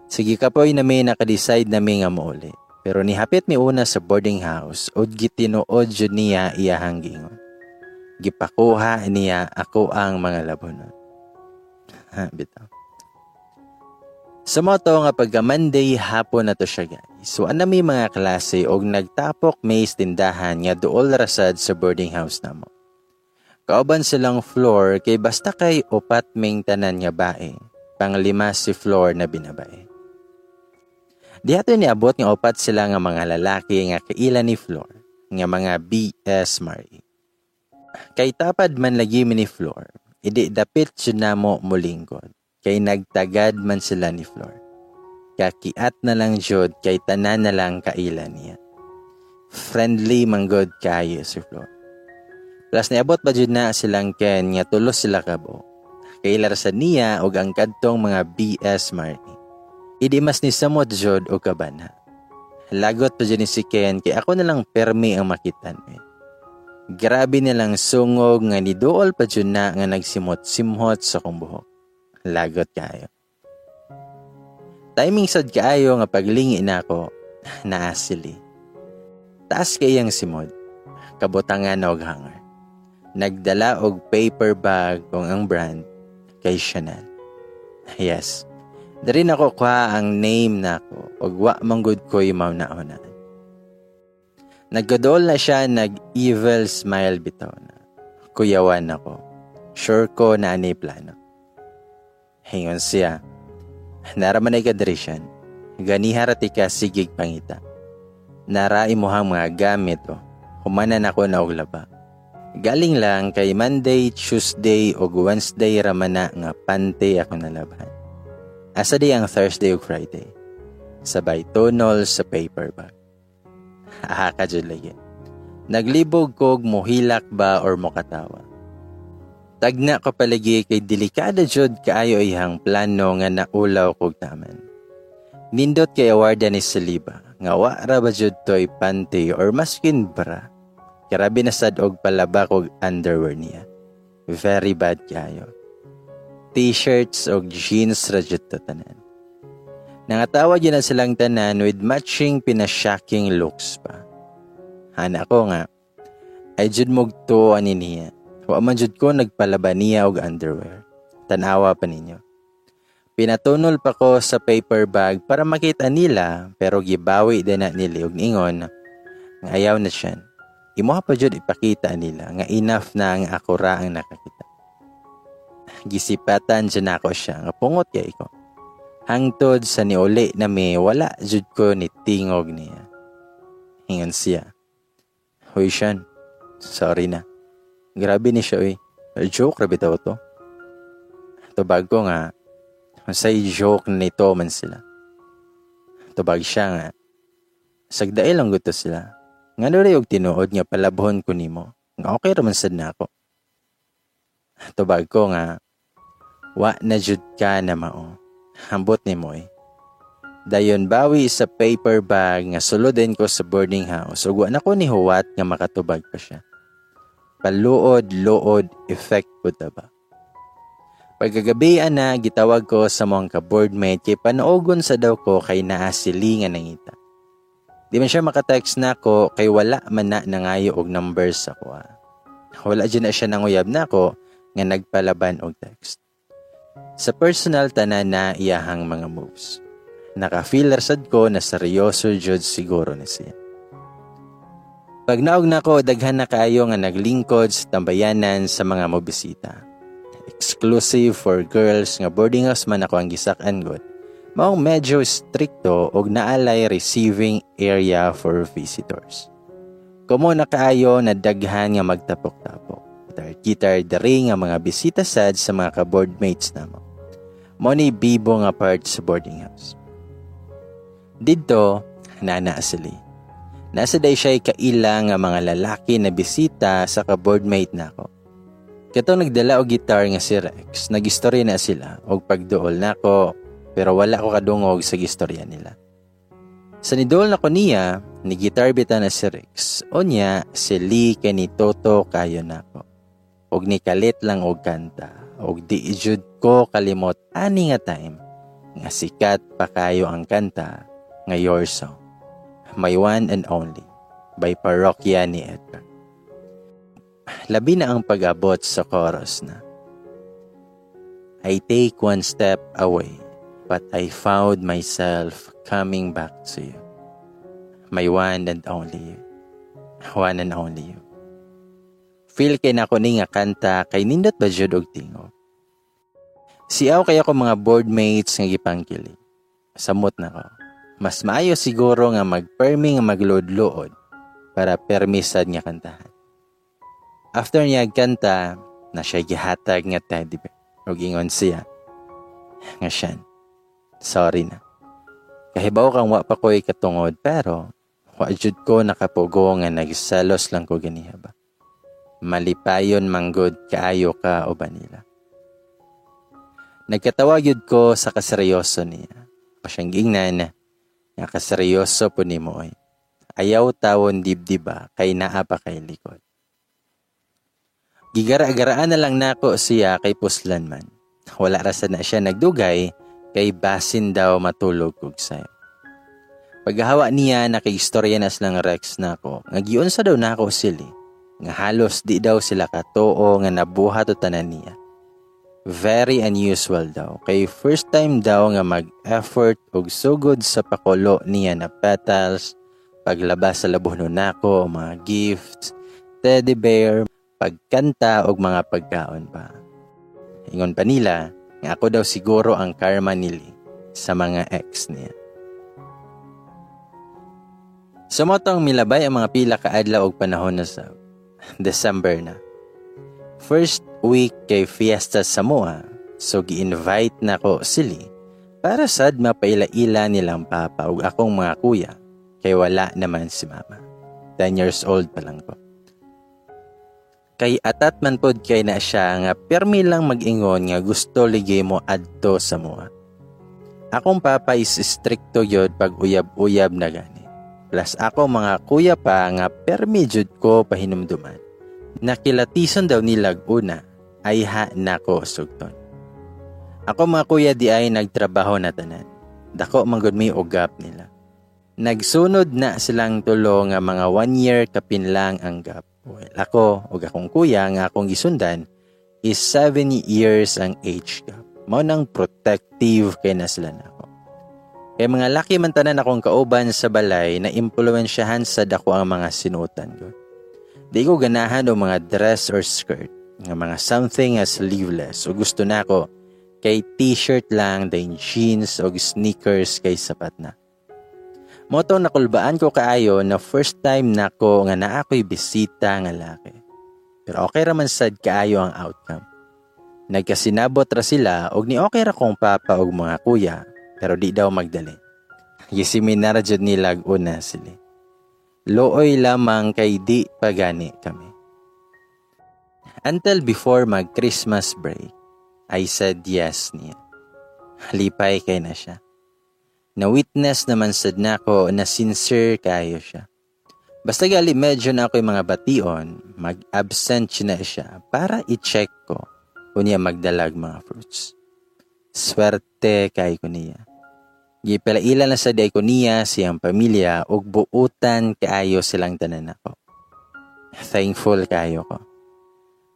Sige kapoy na may nakadecide na may nga mauli. Pero nihapit mi una sa boarding house od gitinuod jud niya iyahang gipakuha niya ako ang mga labonon. Ha, bitaw. Sa moto nga pagka Monday hapon na to siya guys. So ana may mga klase og nagtapok may tindahan nga duol rasad sa boarding house namo. Kauban silang floor kay basta kay upat ming tanan nga bae. Panglima si floor na binabae. Dihato ni abot nga upat sila nga mga lalaki nga kaila ni floor nga mga BS Marie. Kay tapad man lagi ni Flor, idi dapit siya na mo mulingkod. Kay nagtagad man sila ni Flor. Kakiat na lang jud kay tanan na lang kaila niya. Friendly manggod kayo si Flor. Plus niabot pa jud na silang ken nga tulos sila kabo. Kailar sa niya og ang kadtong mga BS Marty. Idi mas ni samot jud og kabana. Lagot pa jud ni si Ken kay ako na lang permi ang makitan eh. Grabe nilang sungog nga ni Dool pa jud na nga nagsimot-simhot sa kong. Lagot kayo. Timing sad kaayo nga paglingi na ako, naasili. Taas kayang simod, kabutangan og hanger. Nagdala og paper bag kung ang brand kay Chanel. Yes, dari na ko kwa ang name nako og wa manggod ko yung na Naggadol na siya nag-evil smile bitaw na. Kuyawan ako. Sure ko na ani plano. Hingon siya. Naraman ay kadrisyan. Ganiharati ka sigig pangita. Narai mo hang mga gamit o. Humanan ako na og laba. Galing lang kay Monday, Tuesday o Wednesday ramana nga pante ako nalaban. Asa di ang Thursday o Friday. Sabay tonol sa paper bag. Aha ka lagi. Naglibog kog mohilak ba or mokatawa. Tagna ko palagi kay delikada jud kaayo ihang plano nga naulaw kog taman. Nindot kay awarda ni Saliba nga wa ra ba jud toy panty or maskin bra Karabi na sad og palaba og underwear niya. Very bad kayo. T-shirts og jeans ra jud tanan. Nangatawag yun na silang tanan with matching pinashocking looks pa. Hana ko nga, ay jud mugto ani niya. Wa man jud ko nagpalaba niya og underwear. Tanawa pa ninyo. Pinatunol pa ko sa paper bag para makita nila pero gibawi din na nila og ningon nga ayaw na siya. Imo pa jud ipakita nila nga enough na ang ako ra ang nakakita. Gisipatan dyan ako siya nga pungot kay ko. Hangtod sa niuli na may wala jud ko ni tingog niya. Hingan siya. Hoy Sean, sorry na. Grabe ni siya oy. Joke ra bitaw to. Tubag ko nga, say joke nito man sila. Tubag siya nga, sagdaay lang gusto sila. Nga rin og tinuod nga palabhon ko nimo. Nga okay raman sad na ako. Tubag ko nga, wa na jud ka na mao. Hambot ni mo eh. Dayon bawi sa paper bag nga sulodin ko sa boarding house ug wa na ko ni huwat nga makatubag pa siya. Paluod-luod effect po ba? Pagkagabi na gitawag ko sa mga ka-boardmate kay panoogon sa daw ko kay naasilingan ng ita. Di man siya makatext na ako kay wala man na nangayo og numbers ako. Ah. Wala dyan na siya nanguyab na ako nga nagpalaban og text. Sa personal tanan na iyahang mga moves. Naka-feel sad ko na seryoso jud siguro na siya. Pag naog na ko, daghan na kaayo nga naglingkod sa tambayanan sa mga mobisita. Exclusive for girls nga boarding house man ako ang gisak-an god maong medyo stricto og naalay receiving area for visitors. Kumo na kaayo na daghan nga magtapok-tapok. Gitar dari nga mga bisita sad sa mga ka-boardmates namo. Mo ni bibo nga part sa boarding house. Dito, nana asili. Nasa day siya kaila nga mga lalaki na bisita sa ka-boardmate nako. Kato nagdala og gitar nga si Rex, nagistorya na sila og pagduol nako pero wala ko kadungog sa gistorya nila. Sa nidol na ko niya, ni gitar bita na si Rex, o niya si Lee kay ni Toto kayo na ko. Og ni kalit lang og kanta, og di jud ko kalimot ani nga time, nga sikat pa kayo ang kanta, nga Your Song. My One and Only, by Parokya ni Edgar. Labi na ang pag-abot sa chorus na, I take one step away but I found myself coming back to you. My one and only you. One and only you. Feel kay na ko ni nga kanta kay nindot ba jud og tingo. Siaw kay ako mga boardmates nga gipangkili. Samot na ko. Mas maayo siguro nga magpermi nga magload-lood para permisad nga kantahan. After niya kanta, na siya gihatag nga teddy bear. Og ingon siya. Nga siyan sorry na. Kahibaw kang wa pa ko'y katungod pero Wa jud ko nakapugo nga nagsalos lang ko ganiha ba. Malipayon manggod kaayo ka o ba nila. Nagkatawag yun ko sa kaseryoso niya. O siyang gingnan, nga kaseryoso po ni mo Ayaw tawon dibdiba kay naa pa kay likod. Gigara-garaan na lang nako siya kay puslan man. Wala rasa na siya nagdugay kay basin daw matulog kog sayo. Paghawa niya nakaistorya na silang Rex nako, nga sa daw nako sili, nga halos di daw sila katoo nga nabuhat o tanan niya. Very unusual daw, kay first time daw nga mag-effort og sugod sa pakulo niya na petals, paglabas sa labuhno nako mga gifts, teddy bear, pagkanta og mga pagkaon pa. Ingon pa nila, nga ako daw siguro ang karma nili sa mga ex niya. Sumotong milabay ang mga pila ka adlaw og panahon na sa December na. First week kay fiesta sa Moa, so gi-invite na ko sili para sad mapaila-ila nilang papa ug akong mga kuya kay wala naman si mama. 10 years old pa lang ko. Kay atat man pod kay na siya nga permi lang mag-ingon nga gusto ligay mo adto sa Moa. Akong papa is stricto yod pag uyab-uyab na gani. Plus ako mga kuya pa nga permi ko pahinumduman. Nakilatison daw nilag una ay ha nako sugton. Ako mga kuya di ay nagtrabaho na tanan. Dako manggod mi ugap nila. Nagsunod na silang tulo nga mga one year kapin lang ang gap. Well, ako ug akong kuya nga akong gisundan is 7 years ang age gap. Mao nang protective kay na sila na. Kaya mga laki man tanan akong kauban sa balay na impluensyahan sa dako ang mga sinutan ko. Di ko ganahan o mga dress or skirt, nga mga something as sleeveless o gusto na ako kay t-shirt lang, then jeans o sneakers kay sapat na. Moto nakulbaan ko kaayo na first time na ko nga na ako'y bisita nga laki. Pero okay raman sad kaayo ang outcome. Nagkasinabot ra sila og ni okay ra kong papa og mga kuya pero di daw magdali. Gisiminar jud nilag una sila. Looy lamang kay di pagani kami. Until before mag Christmas break, I said yes niya. Halipay kay na siya. Na-witness naman sad nako na sincere kayo siya. Basta gali medyo na ako yung mga bation, mag-absent na siya para i-check ko kung niya magdalag mga fruits. Swerte kay ko niya. Gipalaila na sa day siyang pamilya ug buutan kaayo silang tanan ako. Thankful kayo ko.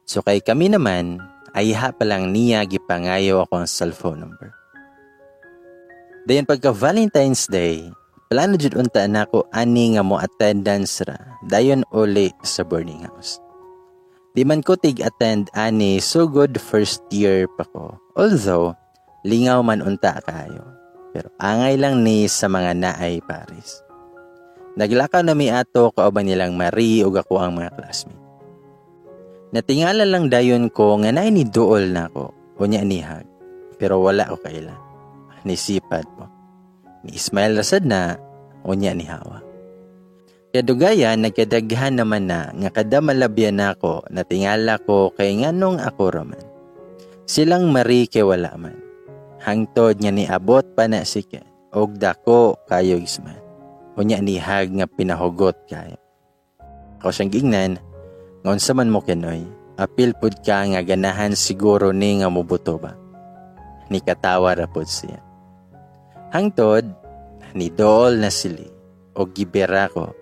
So kay kami naman, ay ha pa lang niya gipangayo ako ang cellphone number. Dayon pagka Valentine's Day, plano jud unta na ako ani nga mo attendance ra dayon uli sa boarding house. Di man ko tig attend ani so good first year pa ko. Although lingaw man unta kayo. Pero angay lang ni sa mga naay Paris. Naglakaw na mi ato kauban nilang Marie ug ako ang mga classmate. Natingala lang dayon ko nga naay ni duol na ko unya nihag. Pero wala ko kaila. Nisipad mo. Ni Ismail rasad na unya ni Hawa. Kaya dugayan, nagkadaghan naman na nga kada malabyan nako natingala ko kay nganong ako raman. Silang Marie kay wala man hangtod nga niabot pa na si Ken og dako kayo isman. Unya ni hag nga pinahugot kayo. Ako siyang gingnan, ngon sa man mo kenoy, apil pud ka nga ganahan siguro ni nga mubuto ba. Ni katawa ra pud siya. Hangtod, ni dool na sili, og gibera ko,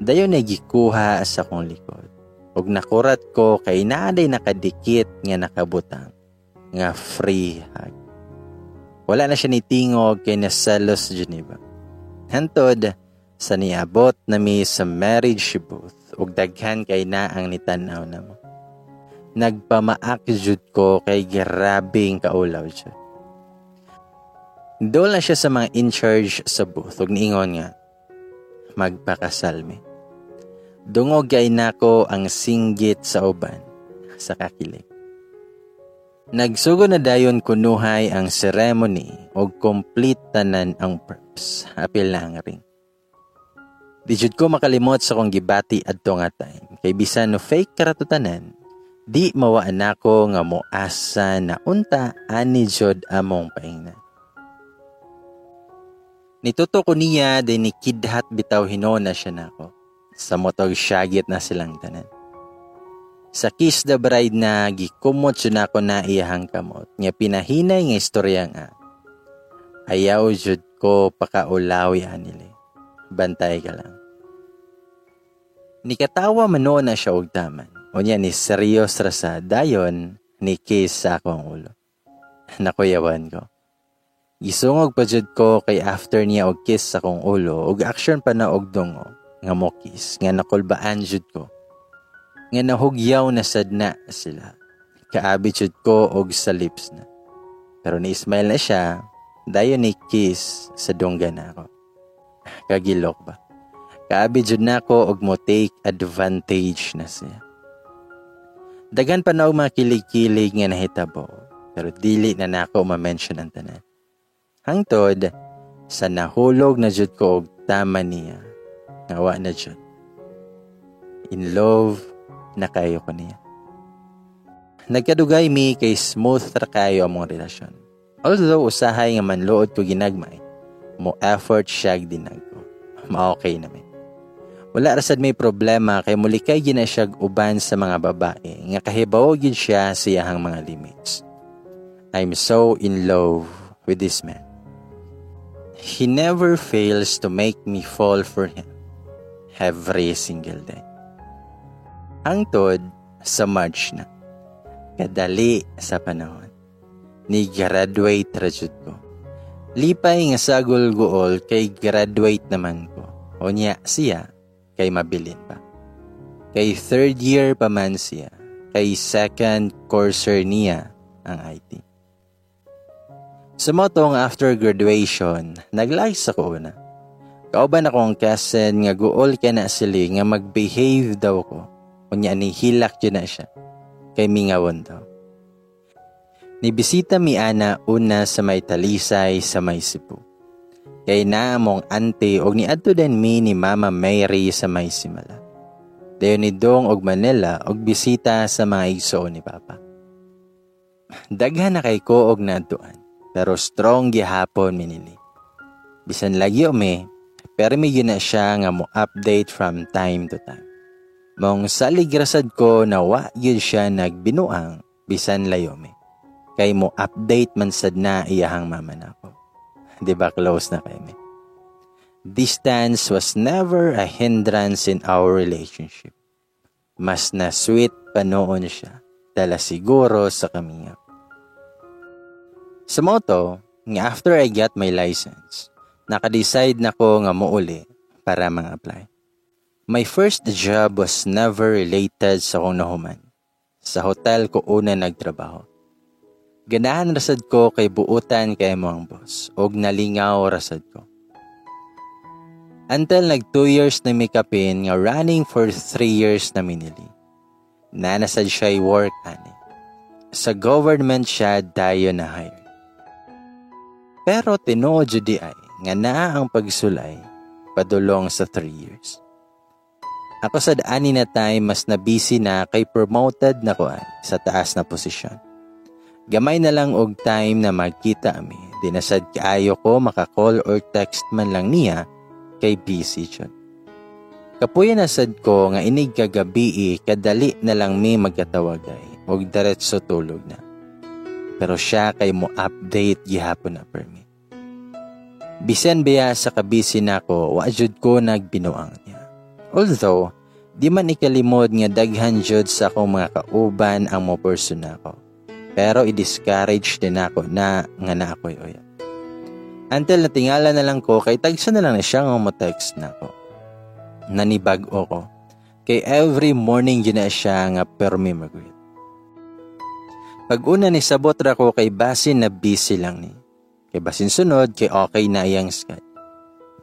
dayon na gikuha sa kong likod. Og nakurat ko kay naaday nakadikit nga nakabutang, nga free hug. Wala na siya ni tingog kay naselos Geneva. Hantod, sa niabot na mi sa marriage booth ug daghan kay na ang nitanaw na mo. Nagpamaak jud ko kay grabing kaulaw siya. Doon na siya sa mga in-charge sa booth ug niingon nga, magpakasal mi. Dungog kay nako ang singgit sa uban sa kakilig. Nagsugo na dayon kunuhay ang ceremony o complete tanan ang perps. Apil na ang ring. Di ko makalimot sa kong gibati adto nga time. Kay bisan no fake karatutanan, di mawaan nako nga moasa na unta ani jud among paingnan. Nituto ko niya din ni kidhat bitaw hinona siya nako. Sa motog syagit na silang tanan. Sa Kiss the Bride na gikumot siya nako na iyahang kamot. Nga pinahinay nga istorya nga. Ayaw jud ko pakaulawi anili. Bantay ka lang. Nikatawa mano na siya og taman. O niya ni serios ra sa dayon ni kiss sa akong ulo. Nakuyawan ko. Gisungog pa jud ko kay after niya og kiss sa akong ulo og action pa na og dongo nga mo kiss nga nakulbaan jud ko. Nga nahugyaw na sadna sila. Kaabi jud ko og sa lips na. Pero ni-smile na siya, dayon ni kiss sa dungga na ako. Kagilok ba? Kaabi jud nako og mo take advantage na siya. Dagan pa na mga kilig-kilig nga nahitabo, pero dili na nako ma-mention ang tanan. Hangtod, sa nahulog na jud ko og tama niya, ngawa na jud. In love na kayo ko niya. Nagkadugay mi kay smooth ra kayo among relasyon. Although usahay nga manluod ko ginagmay, mo effort siya dinag ko. Ma-okay namin. Wala rasad may problema kay muli kay gina uban sa mga babae nga kahibaw gid siya sa iyang mga limits. I'm so in love with this man. He never fails to make me fall for him every single day. Hangtod sa March na, kadali sa panahon, ni graduate rajud ko. Lipay nga sa gulguol kay graduate naman ko. O niya siya, kay mabilin pa. Kay third year pa man siya, kay second courser niya ang IT. Sa motong after graduation, nag-lice ako una. Kauban akong cousin nga guol ka na sili nga mag-behave daw ko. Kunya ni hilak yun na siya. Kay mingawon daw. Nibisita mi ana una sa may talisay sa may Cebu kay naamong ante og ni adto den mi ni Mama Mary sa may simala. Dayon ni Dong og Manila og bisita sa mga igsoon ni Papa. Daghan na kay ko og naduan, pero strong gihapon minili. Bisan lagi o me, pero may na siya nga mo update from time to time. Mong saligrasad ko na wa yun siya nagbinuang bisan layome. Kay mo update man sad na iyahang mama nako. Di ba close na kami? Distance was never a hindrance in our relationship. Mas na sweet pa noon siya dala siguro sa kaminga. Sa moto, nga after I got my license, nakadecide na ko nga muuli para mga-apply. My first job was never related sa kong nahuman. Sa hotel ko una nagtrabaho. Ganahan rasad ko kay buutan kay mo ang boss, og nalingaw rasad ko. Until nag 2 years na may kapin nga running for 3 years na minili. Nanasad siya work ani. Sa government siya dayo na hire. Pero tinuod judi ay nga naa ang pagsulay padulong sa 3 years. Ako sa ani na time mas na busy na kay promoted na ko sa taas na posisyon. Gamay na lang og time na magkita ami. Dinasad kaayo ko makakall or text man lang niya kay busy siya. Kapuya na sad ko nga inig kagabi kadali na lang mi magkatawagay og diretso tulog na. Pero siya kay mo update gihapon na per me. Bisan biya sa kabisi nako, wa jud ko nagbinuang niya. Although, di man ikalimod nga daghan jud sa akong mga kauban ang mo person nako. Pero i-discourage din ako na nga na ako'y oya. Until natingala na lang ko, kay tagsa na lang na siya nga mo text na ako. Nanibag ko. Kay every morning yun na siya nga permi magwit. Pag una ni sabot ra ko kay basin na busy lang ni. Kay basin sunod kay okay na iyang skat.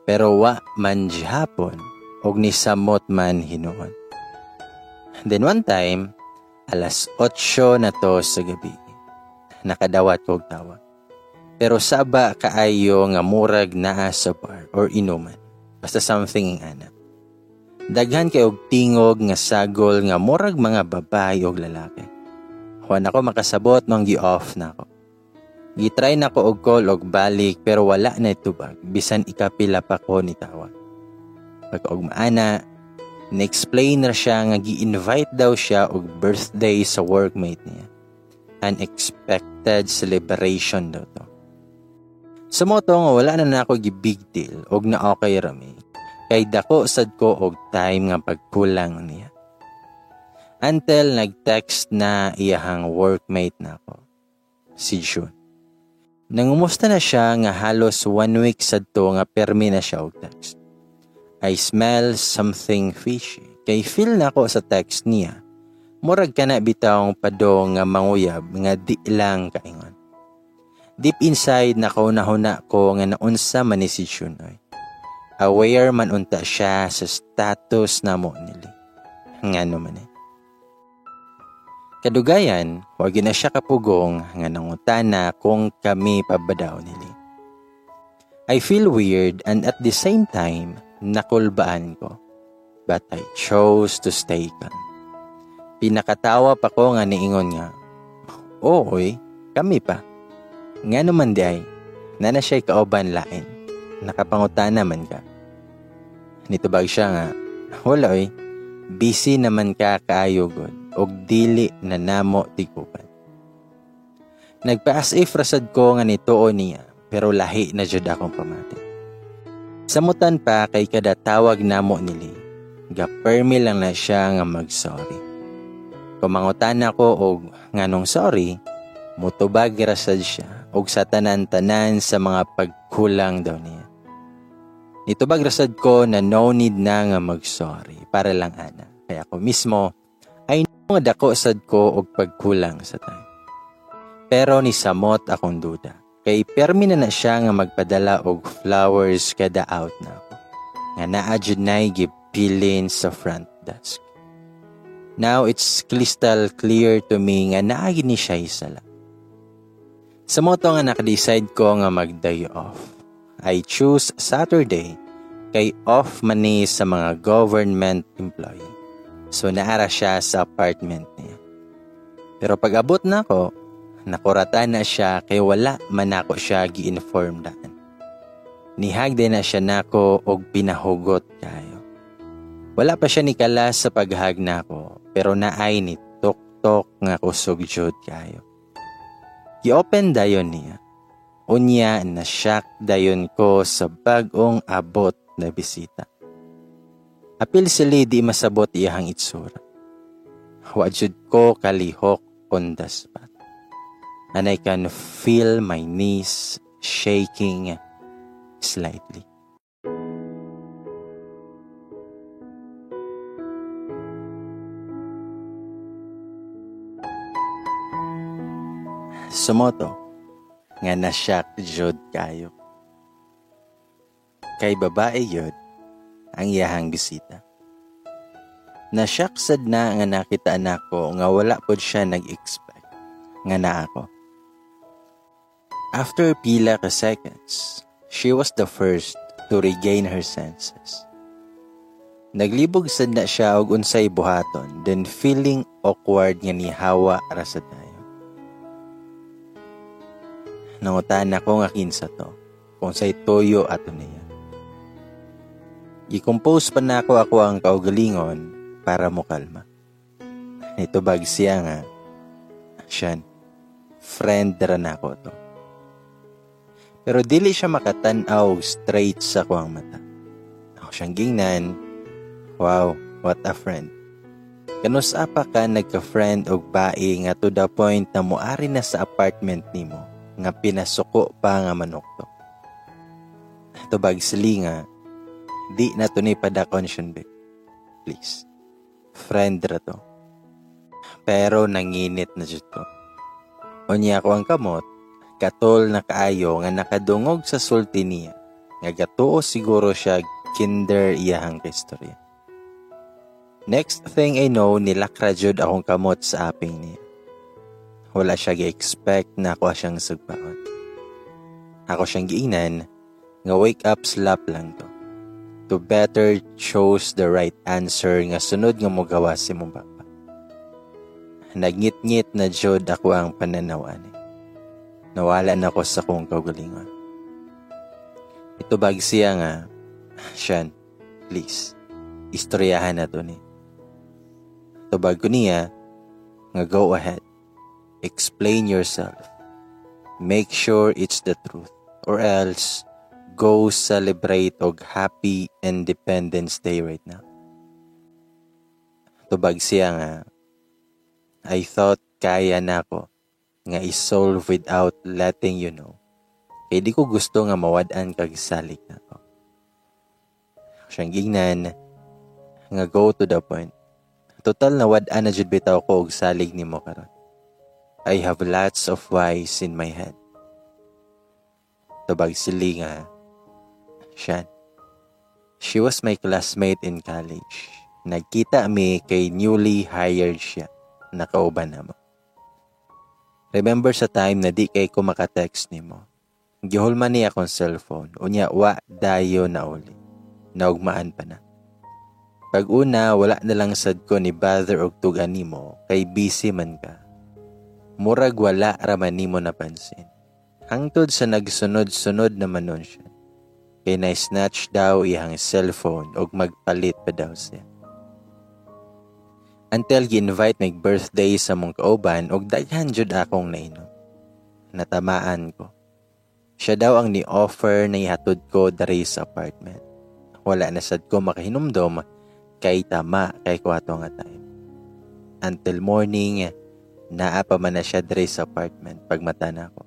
Pero wa man hapon og ni samot man hinuon. Then one time, alas 8 na to sa gabi nakadawat kog tawag. Pero saba kaayo nga murag naa sa bar or inuman. Basta something ang ana. Daghan kay og tingog nga sagol nga murag mga babae og lalaki. Huwag ako makasabot nung gi-off na ako. Gitry na ko og call og balik pero wala na itubag bisan ikapila pa ko ni tawag. Pag og maana, na-explain na siya nga gi-invite daw siya og birthday sa workmate niya. Unexpected celebration daw to. Sa moto nga wala na nako gi big deal og na okay rami. Kay dako sad ko og time nga pagkulang niya. Until nag-text na iyahang workmate nako. Si June. Nangumusta na siya nga halos one week sad to nga permi na siya og text. I smell something fishy. Kay feel na ko sa text niya. Murag ka na bitawng pado nga manguyab nga di lang kaingon. Deep inside nakaunahuna ko nga naunsa man ni si Junoy. Aware man unta siya sa status na mo nili. Nga naman eh. Kadugayan, wag na siya kapugong nga nangutana kung kami pabadaw nili. I feel weird and at the same time, nakulbaan ko. But I chose to stay calm. Pinakatawa pa ko nga niingon nga, Ooy, kami pa. Nga naman di ay, na na siya'y kauban lain. Nakapanguta naman ka. Nitubag siya nga, wala busy naman ka kaayo god, og dili na namo tigupan. Nagpa-as if rasad ko nga nituo niya, pero lahi na jud akong pamati. Samutan pa kay kada tawag namo nili, gapermi lang na siya nga mag-sorry. Kumangutan ako og nganong sorry, mutubag rasad siya og sa tanan-tanan sa mga pagkulang daw niya. Nitubag rasad ko na no need na nga mag-sorry para lang ana. Kaya ako mismo ay nga dako sad ko og pagkulang sa tayo. Pero ni samot akong duda. Kay permi na na siya nga magpadala og flowers kada out na ako. Nga naa jud nay gipilin sa front desk. Now it's crystal clear to me nga naa ni siya isala. Sa moto nga nakadecide ko nga mag-day off. I choose Saturday kay off man sa mga government employee. So naara siya sa apartment niya. Pero pag abot na ako, nakurata na siya kay wala man ako siya gi-inform daan. Nihag din na siya nako og pinahugot kayo. Wala pa siya ni kalas sa paghag nako pero naay ni tok-tok nga kusog jud kayo. Gi-open dayon niya. Unya na shock dayon ko sa bagong abot na bisita. Apil si lady masabot iyahang itsura. Wajud ko kalihok on the. And I can feel my knees shaking slightly. Sumoto, nga nasyak jud kayo. Kay babae yod, ang iyahang bisita. Nasyak sad na nga nakita nako nga wala pod siya nag-expect nga na ako. After pila ka seconds, she was the first to regain her senses. Naglibog sad na siya og unsay buhaton, then feeling awkward nga ni hawa ra sa tayo. Nangutan ako nga kinsa to, kung say toyo ato niya. I-compose pa na ako ako ang kaugalingon para mo kalma. Ito bag siya nga, siyan, friend ra na ako to. Pero dili siya makatanaw straight sa kuwang mata. Ako siyang gingnan, wow, what a friend. Kanus apa ka nagka-friend og bae nga to the point na muari na sa apartment nimo nga pinasuko pa nga manok to. Ito bagsili nga, di na to ni padakon be. Please. Friend ra to. Pero nanginit na ko. Unya ko ang kamot, katol na kaayo nga nakadungog sa sulti. Nga gatuo siguro siya kinder iyahang istorya. Next thing I know, nilakra jud akong kamot sa aping niya. Wala siya gi-expect na ako siyang sugpaon. Ako siyang giinan, nga wake up slap lang to. to better chose the right answer nga sunod nga mo gawa si mong papa. Nagngit-ngit na jud ako ang pananawan. Nawala na ako sa kong kaugalingon. Ito bag siya nga, Sean, please, istoryahan na to ni. Ito bag ko niya, nga go ahead. Explain yourself. Make sure it's the truth. Or else, go celebrate og happy Independence Day right now. Tubag siya nga, I thought kaya na ako nga isolve without letting you know. Kaya di ko gusto nga mawadaan kag salig na ko. Siyang gignan, nga go to the point. Total na wadaan na jud bitaw ko og salig nimo karon. I have lots of whys in my head. Tubag sili nga, Shan. She was my classmate in college. Nagkita mi kay newly hired siya. Nakauban na mo. Remember sa time na di kay ko makatext ni mo. Gihulman niya akong cellphone. Unya, wa dayo na uli. Naugmaan pa na. Pag una, wala na lang sad ko ni bother og tugan ni mo, kay busy man ka. Murag wala raman ni mo napansin. Hangtod sa nagsunod-sunod naman nun siya. Kay na-snatch daw iyang cellphone og magpalit pa daw siya. Until gi-invite mig birthday sa mong kauban og daghan jud akong nainom. Natamaan ko. Siya daw ang ni-offer na ihatod ko dari sa apartment. Wala na sad ko makahinumdom kay tama kay kwato nga time. Until morning, naa pa man na siya dari sa apartment pag mata na ako.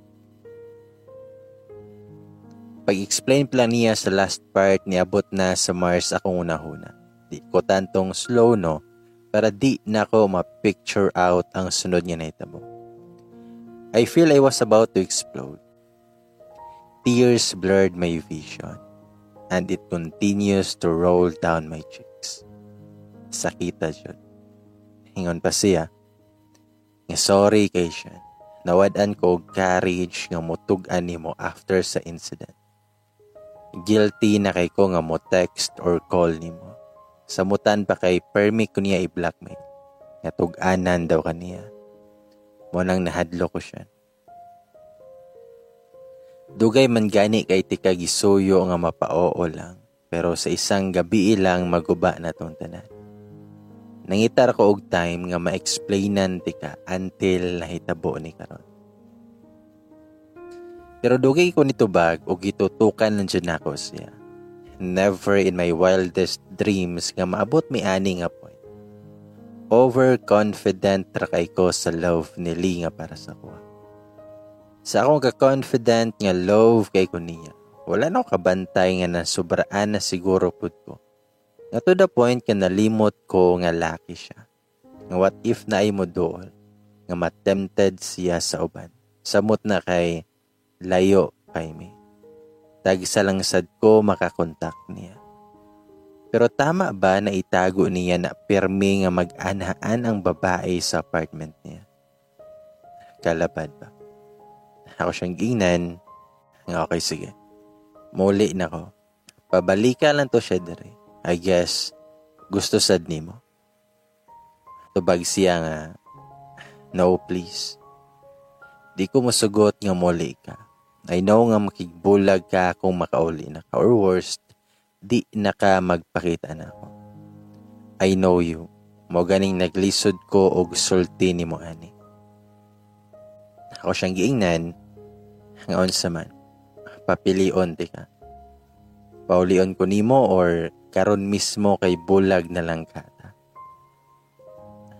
Pag-explain pala niya sa last part, niabot na sa Mars akong unahuna. Di ko tantong slow no, para di na ako ma-picture out ang sunod niya na itabo. I feel I was about to explode. Tears blurred my vision, and it continues to roll down my cheeks. Sakita jud. Hingon pa siya. Nga sorry kay Sean. Nawadan ko courage nga mutug-an nimo after sa incident. Guilty na kay ko nga mo text or call nimo. Samutan pa kay permi ko niya i-blackmail. Nga tug-anan daw kaniya. Mo nang nahadlo ko siya. Dugay man gani kay tika gisuyo nga mapaoo lang. Pero sa isang gabi lang maguba na tong tanan. Nangitar ko og time nga ma-explainan tika until nahitabo ni karon. Pero dugay ko nito bag o gitutukan lang dyan ako siya. Never in my wildest dreams nga maabot mi ani nga point. Overconfident ra kay ko sa love ni Lee nga para sa ko. Sa akong ka-confident nga love kay ko niya. Wala na ako kabantay nga nasubraan na siguro pud ko. Nga to the point nga nalimot ko nga laki siya. Nga what if na ay mo dool nga matempted siya sa uban. Samot na kay layo kay me. Tagisa lang sad ko makakontak niya. Pero tama ba na itago niya na pirmi nga mag-anahan ang babae sa apartment niya? Kalabad ba? Ako siyang ginan. Okay, sige. Muli na ko. Pabalika lang to siya dere. I guess, gusto sad ni mo. Tubag siya nga, no please. Di ko masugot nga muli ka. I know nga makigbulag ka kung makauli na ka or worst, di na ka magpakita na ako. I know you. Mo ganing naglisod ko og sulti ni mo ani. Ako siyang giingnan, ngaon sa man. Papilion ti ka. Paulion ko nimo or karon mismo kay bulag na lang kata.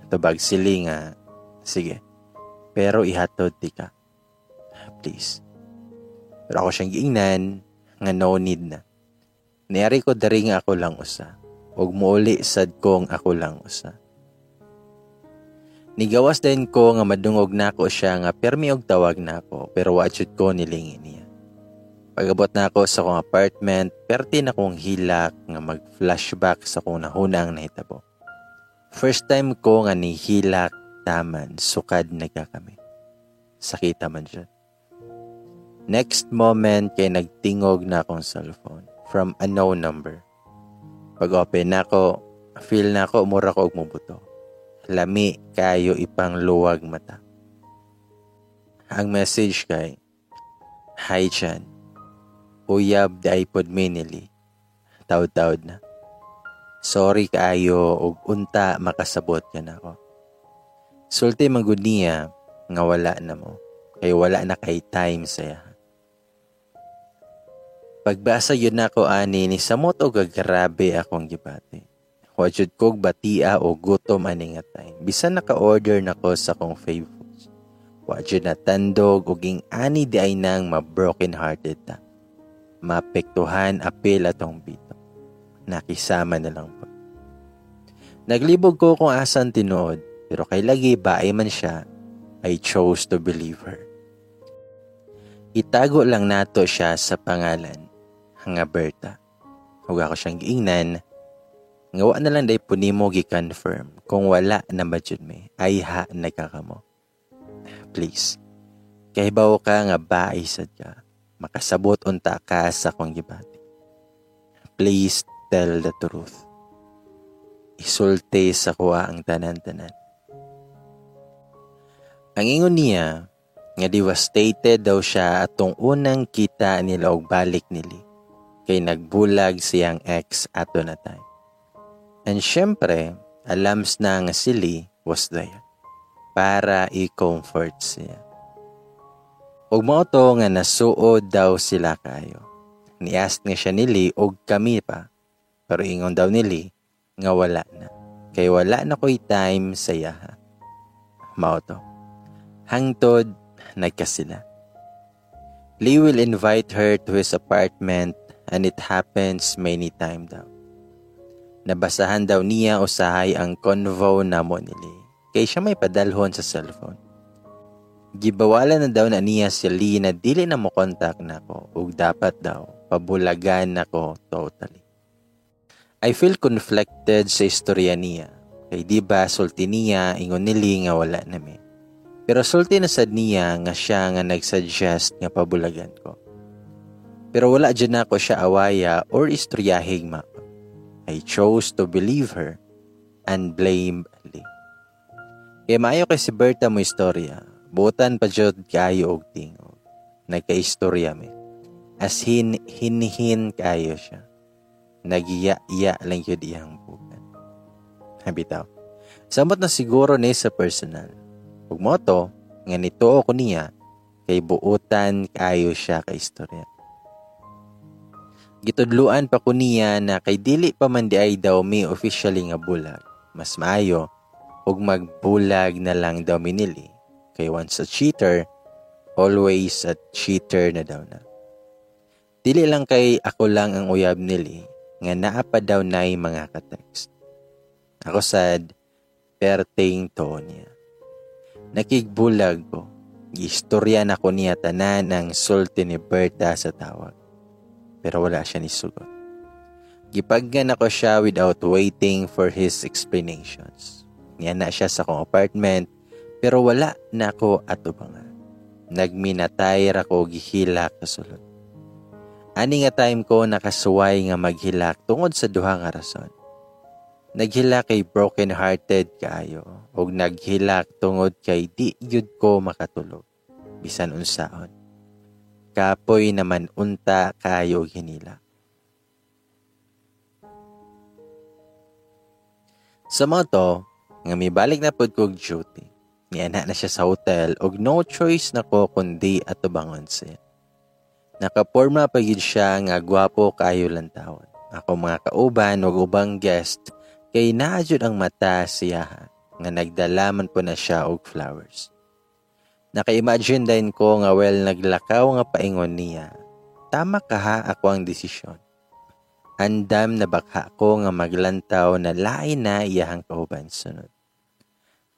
Tubag sili sige. Pero ihatod ti ka. Please. Pero ako siyang giingnan nga no need na. Niyari ko dari nga ako lang usa. Huwag mo uli sad kong ako lang usa. Nigawas din ko nga madungog na ako siya nga permi og tawag na ako pero watchud ko nilingin niya. Pagabot na ako sa kong apartment, perti na kong hilak nga mag-flashback sa kong nahunang nahitabo. First time ko nga ni hilak taman sukad nagkakami. Sakita man dyan. Next moment kay nagtingog na akong cellphone from unknown number. Pag open nako, feel nako mura ko og mubuto. Lami kayo ipang luwag mata. Ang message kay Hi Chan. Uyab di iPod minili. Taud-taud na. Sorry kaayo og unta makasabot ka na ako. Sulti manggod niya nga wala na mo. Kay wala na kay time saya. Pagbasa yun na ko ani ni samot og grabe akong gibati. Wajud kog batia o gutom ani nga. Bisan naka-order na ko sa kong favorite Wadyo na tandog uging ani di ay nang ma-broken hearted ta. Mapektuhan apil atong bito. Nakisama na lang po. Naglibog ko kung asan tinuod, pero kay lagi ba ay man siya, I chose to believe her. Itago lang nato siya sa pangalan, nga Berta. Huwag ako siyang giingnan, ngawa na lang day punimo gi-confirm kung wala na ba me, ay ha nagkakamo please. Kay bawo ka nga baisad ka, makasabot unta ka sa kong gibati. Please tell the truth. Isulti sa kuha ang tanan-tanan. Ang ingon niya, nga devastated daw siya atong unang kita nila og balik nili kay nagbulag siyang ex ato na time. And syempre, alams na nga sili was there para i-comfort siya. Ug mo to nga nasuod daw sila kayo. Niask nga siya nili og kami pa. Pero ingon daw nili nga wala na. Kay wala na ko'y time sa yaha. Mao to. Hangtod nagkasila. Lee will invite her to his apartment and it happens many time daw. Nabasahan daw niya usahay ang convo na mo ni Lee kay siya may padalhon sa cellphone. Gibawala na daw na niya si Lee na dili na mo contact na ko ug dapat daw pabulagan na ko totally. I feel conflicted sa istorya niya. Kay di ba sulti niya ingon ni Lee nga wala na mi. Pero sulti na sad niya nga siya nga nagsuggest nga pabulagan ko. Pero wala dyan ako siya awaya or istoryahig ma. I chose to believe her and blame Lee. Kaya maayo kay si Berta mo istorya. Butan pa jud kayo og tingog. Nagkaistorya mi. As hin hinhin kayo siya. Nagiya-iya lang yun iyang bukan. Habitaw. Samot na siguro ni sa personal. Ug mo to, nga nito ko niya, kay buutan kayo siya ka istorya. Gitudluan pa ko niya na kay dili pa man di ay daw mi officially nga bulag. Mas maayo, ug magbulag na lang daw minili. Kay once a cheater, always a cheater na daw na. Dili lang kay ako lang ang uyab nili, nga naa pa daw na mga ka-text. Ako sad, perting to niya. Nakigbulag ko, giistorya na ko niya tanan ang sulti ni Berta sa tawag. Pero wala siya ni sugot. Gipaggan ako siya without waiting for his explanations. Niya na siya sa kong apartment, pero wala na ako atubangan. Nagminatay ra ko gihilak kasulod. Ani nga time ko nakasuway nga maghilak tungod sa duha nga rason. Naghilak kay broken hearted kaayo ug naghilak tungod kay di gyud ko makatulog bisan unsaon. Kapoy naman unta kayo hinila. Sa mga to, nga mibalik na pud kog duty. Niana na siya sa hotel og no choice na ko kundi atubangon siya. Nakaporma pa yun siya nga gwapo kayo lang tawon. Ako mga kauban ug ubang guest kay naajud ang mata siya nga nagdalaman po na siya og flowers. Naka-imagine din ko nga well naglakaw nga paingon niya. Tama ka ha ako ang desisyon. Andam na bakha ko nga maglantaw na lain na iyahang kauban sunod.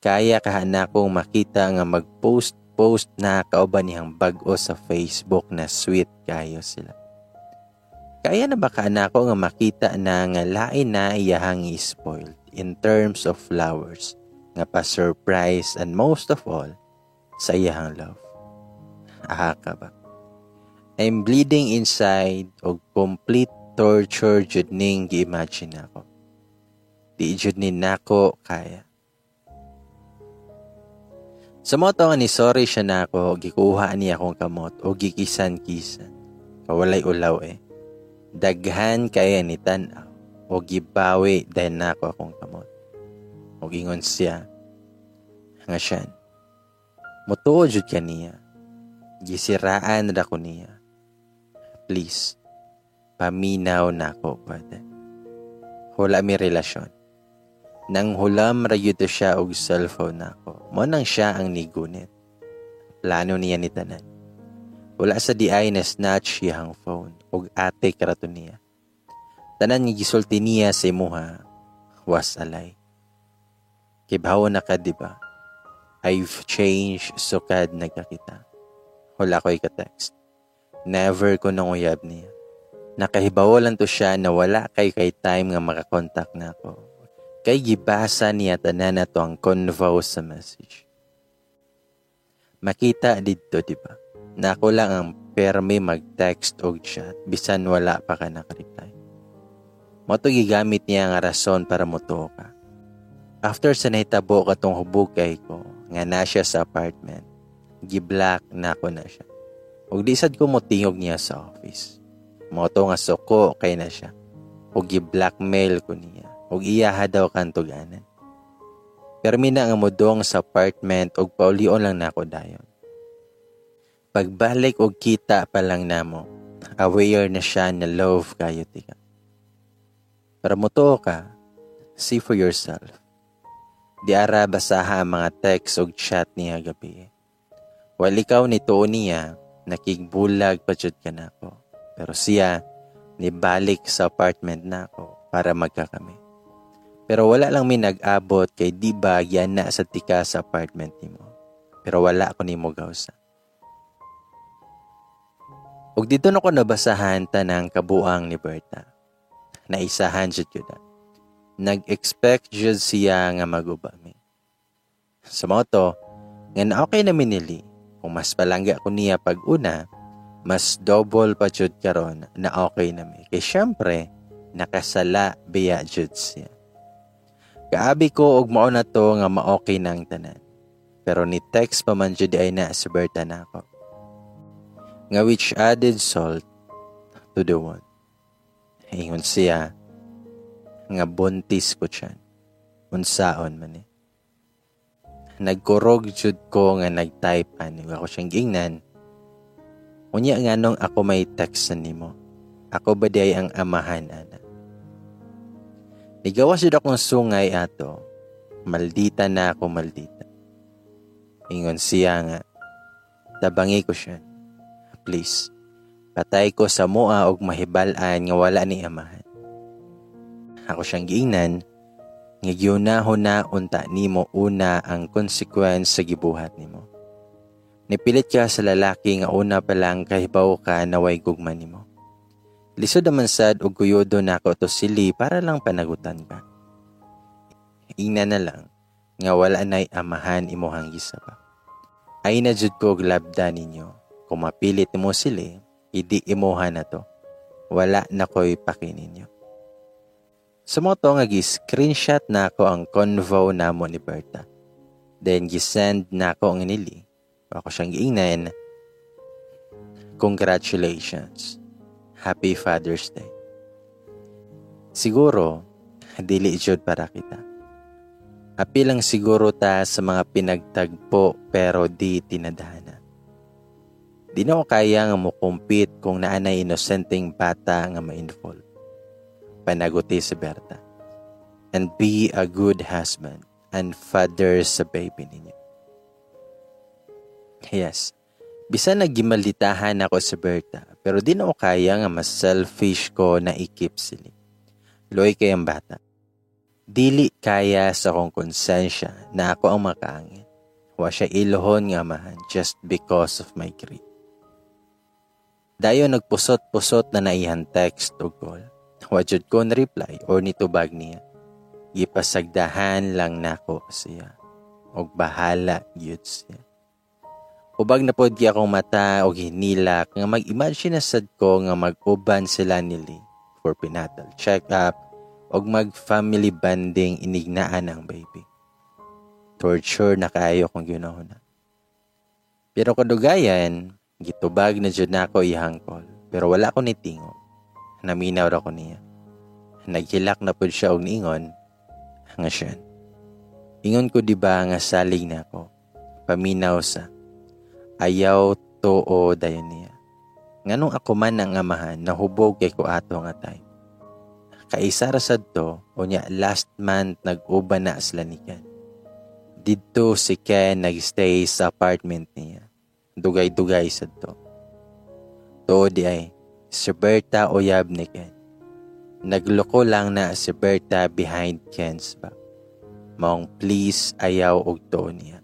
Kaya kahana kong makita nga mag-post-post na kauban niyang bag-o sa Facebook na sweet kayo sila. Kaya na baka na ako nga makita na nga lain na iyahang spoiled in terms of flowers nga pa-surprise and most of all sa iyahang love. Aha ka ba? I'm bleeding inside o complete torture jud ning gi-imagine ako. Di jud ni nako kaya. Sa mo to ni sorry siya na ako, gikuha niya akong kamot o gikisan-kisan. Kawalay ulaw eh. Daghan kaya ni tanaw o gibawi dahil na ako akong kamot. O gingon siya. Nga siya. Mutuo jud ka niya. Gisiraan na ko niya. Please, paminaw na ako, pwede. Hula mi relasyon. Nang hulam rayuto siya og cellphone nako. Mo nang siya ang nigunit. Plano niya ni tanan. Wala sa di ay na snatch ang phone og ate karato niya. Tanan nga gisulti niya sa imuha was alay. Kibaw na ka di ba? I've changed so kad nagkakita. Wala ko ka-text. Never ko nang uyab niya. Nakahibawalan to siya na wala kay kay time nga makakontak na ako Kay gibasa niya tanan na to ang convo sa message. Makita dito, di ba? Na ako lang ang permi mag-text o chat bisan wala pa ka nakareply. Mo to gigamit niya nga rason para moto ka. After sa nahitabo ka tong hubugay ko, nga na siya sa apartment, giblock na ako na siya. Ug disad ko mo tingog niya sa office. Moto nga suko kay na siya. Ug gi-blackmail ko niya ug iyaha daw kantuganan. Permi na ang mudong sa apartment ug paulion lang nako dayon. Pagbalik og kita pa lang namo, aware na siya na love kayo tika. Para muto ka, see for yourself. Di ara basaha ang mga text ug chat niya gabi. Wal ikaw ni niya, nakigbulag pa ka nako. Pero siya, nibalik sa apartment nako para magkakami. Pero wala lang may nag-abot kay di ba yan na sa tika sa apartment ni mo. Pero wala ako ni mo gawsa. Ug dito na ko nabasahan ta ng kabuang ni Berta. Naisahan jud yun Nag-expect jud siya nga magubami. Sa mga to, nga okay na minili, kung mas palangga ko niya pag una, mas double pa jud karon na okay na mi. Kay syempre, nakasala biya jud siya. Kaabi ko og mao na to nga maokay nang tanan. Pero ni text pa man jud ay na si Berta na ako. Nga which added salt to the wound. Ingon siya nga buntis ko siya. Unsaon man eh. Nagkurog jud ko nga nag-type ani ako siyang gingnan. Unya nga nung ako may text nimo. Ako ba di ang amahan ana? Nigawas jud akong sungay ato. Maldita na ako maldita. Ingon siya nga. Tabangi ko siya. Please. Patay ko sa mua og mahibalan nga wala ni amahan. Ako siyang giingnan nga na unta nimo una ang konsekwens sa gibuhat nimo. Nipilit ka sa lalaki nga una pa lang kahibaw ka na way gugma nimo. Lisod naman sad og kuyodo na ako to sili para lang panagutan ka. Ina na lang nga wala na'y amahan imuhang gisa pa. Ay na jud ko labda ninyo. Kung mapilit mo sili, idi imuha na to. Wala na ko'y pakininyo. Sa mo to nga gi-screenshot na ako ang convo namo ni Berta. Then gi-send na ako ang nili. Ako siyang giingnan. Congratulations. Happy Father's Day. Siguro, dili jud para kita. Happy lang siguro ta sa mga pinagtagpo pero di tinadhana. Di na ko kaya nga compete kung naanay inosenteng bata nga ma-involve. Panaguti si Berta. And be a good husband and father sa baby ninyo. Yes, Bisan nagimalitahan ako sa Berta, pero di na kaya nga mas selfish ko na ikip sila. Loy kay ang bata. Dili kaya sa kong konsensya na ako ang makaangin. Wa siya ilohon nga mahan just because of my greed. Dayo nagpusot-pusot na naihan text o call. Wajud ko na reply or nitubag niya. Gipasagdahan lang nako siya. Og bahala gyud siya. Ubag na pod akong mata o hinilak nga mag-imagine na sad ko nga mag-uban sila nili for prenatal check-up og mag-family bonding inignaan ang baby. Torture na kayo kung ginahuna. Pero kadugayan, gitubag na jud nako ihang call. Pero wala ko ni tingo. Naminaw ra ko niya. Naghilak na pud siya og niingon nga siya. Ingon ko di ba nga salig na ako. Paminaw sa ayaw to o dayon niya. Nganong ako man ang amahan nahubog kay ko ato nga time. Kaisa ra sad to unya last month nag-uban na aslanikan. Dito si Ken nagstay sa apartment niya. Dugay-dugay sad to. To di ay si Berta oyab ni Ken. Nagloko lang na si Berta behind Ken's back. Maong please ayaw og to niya.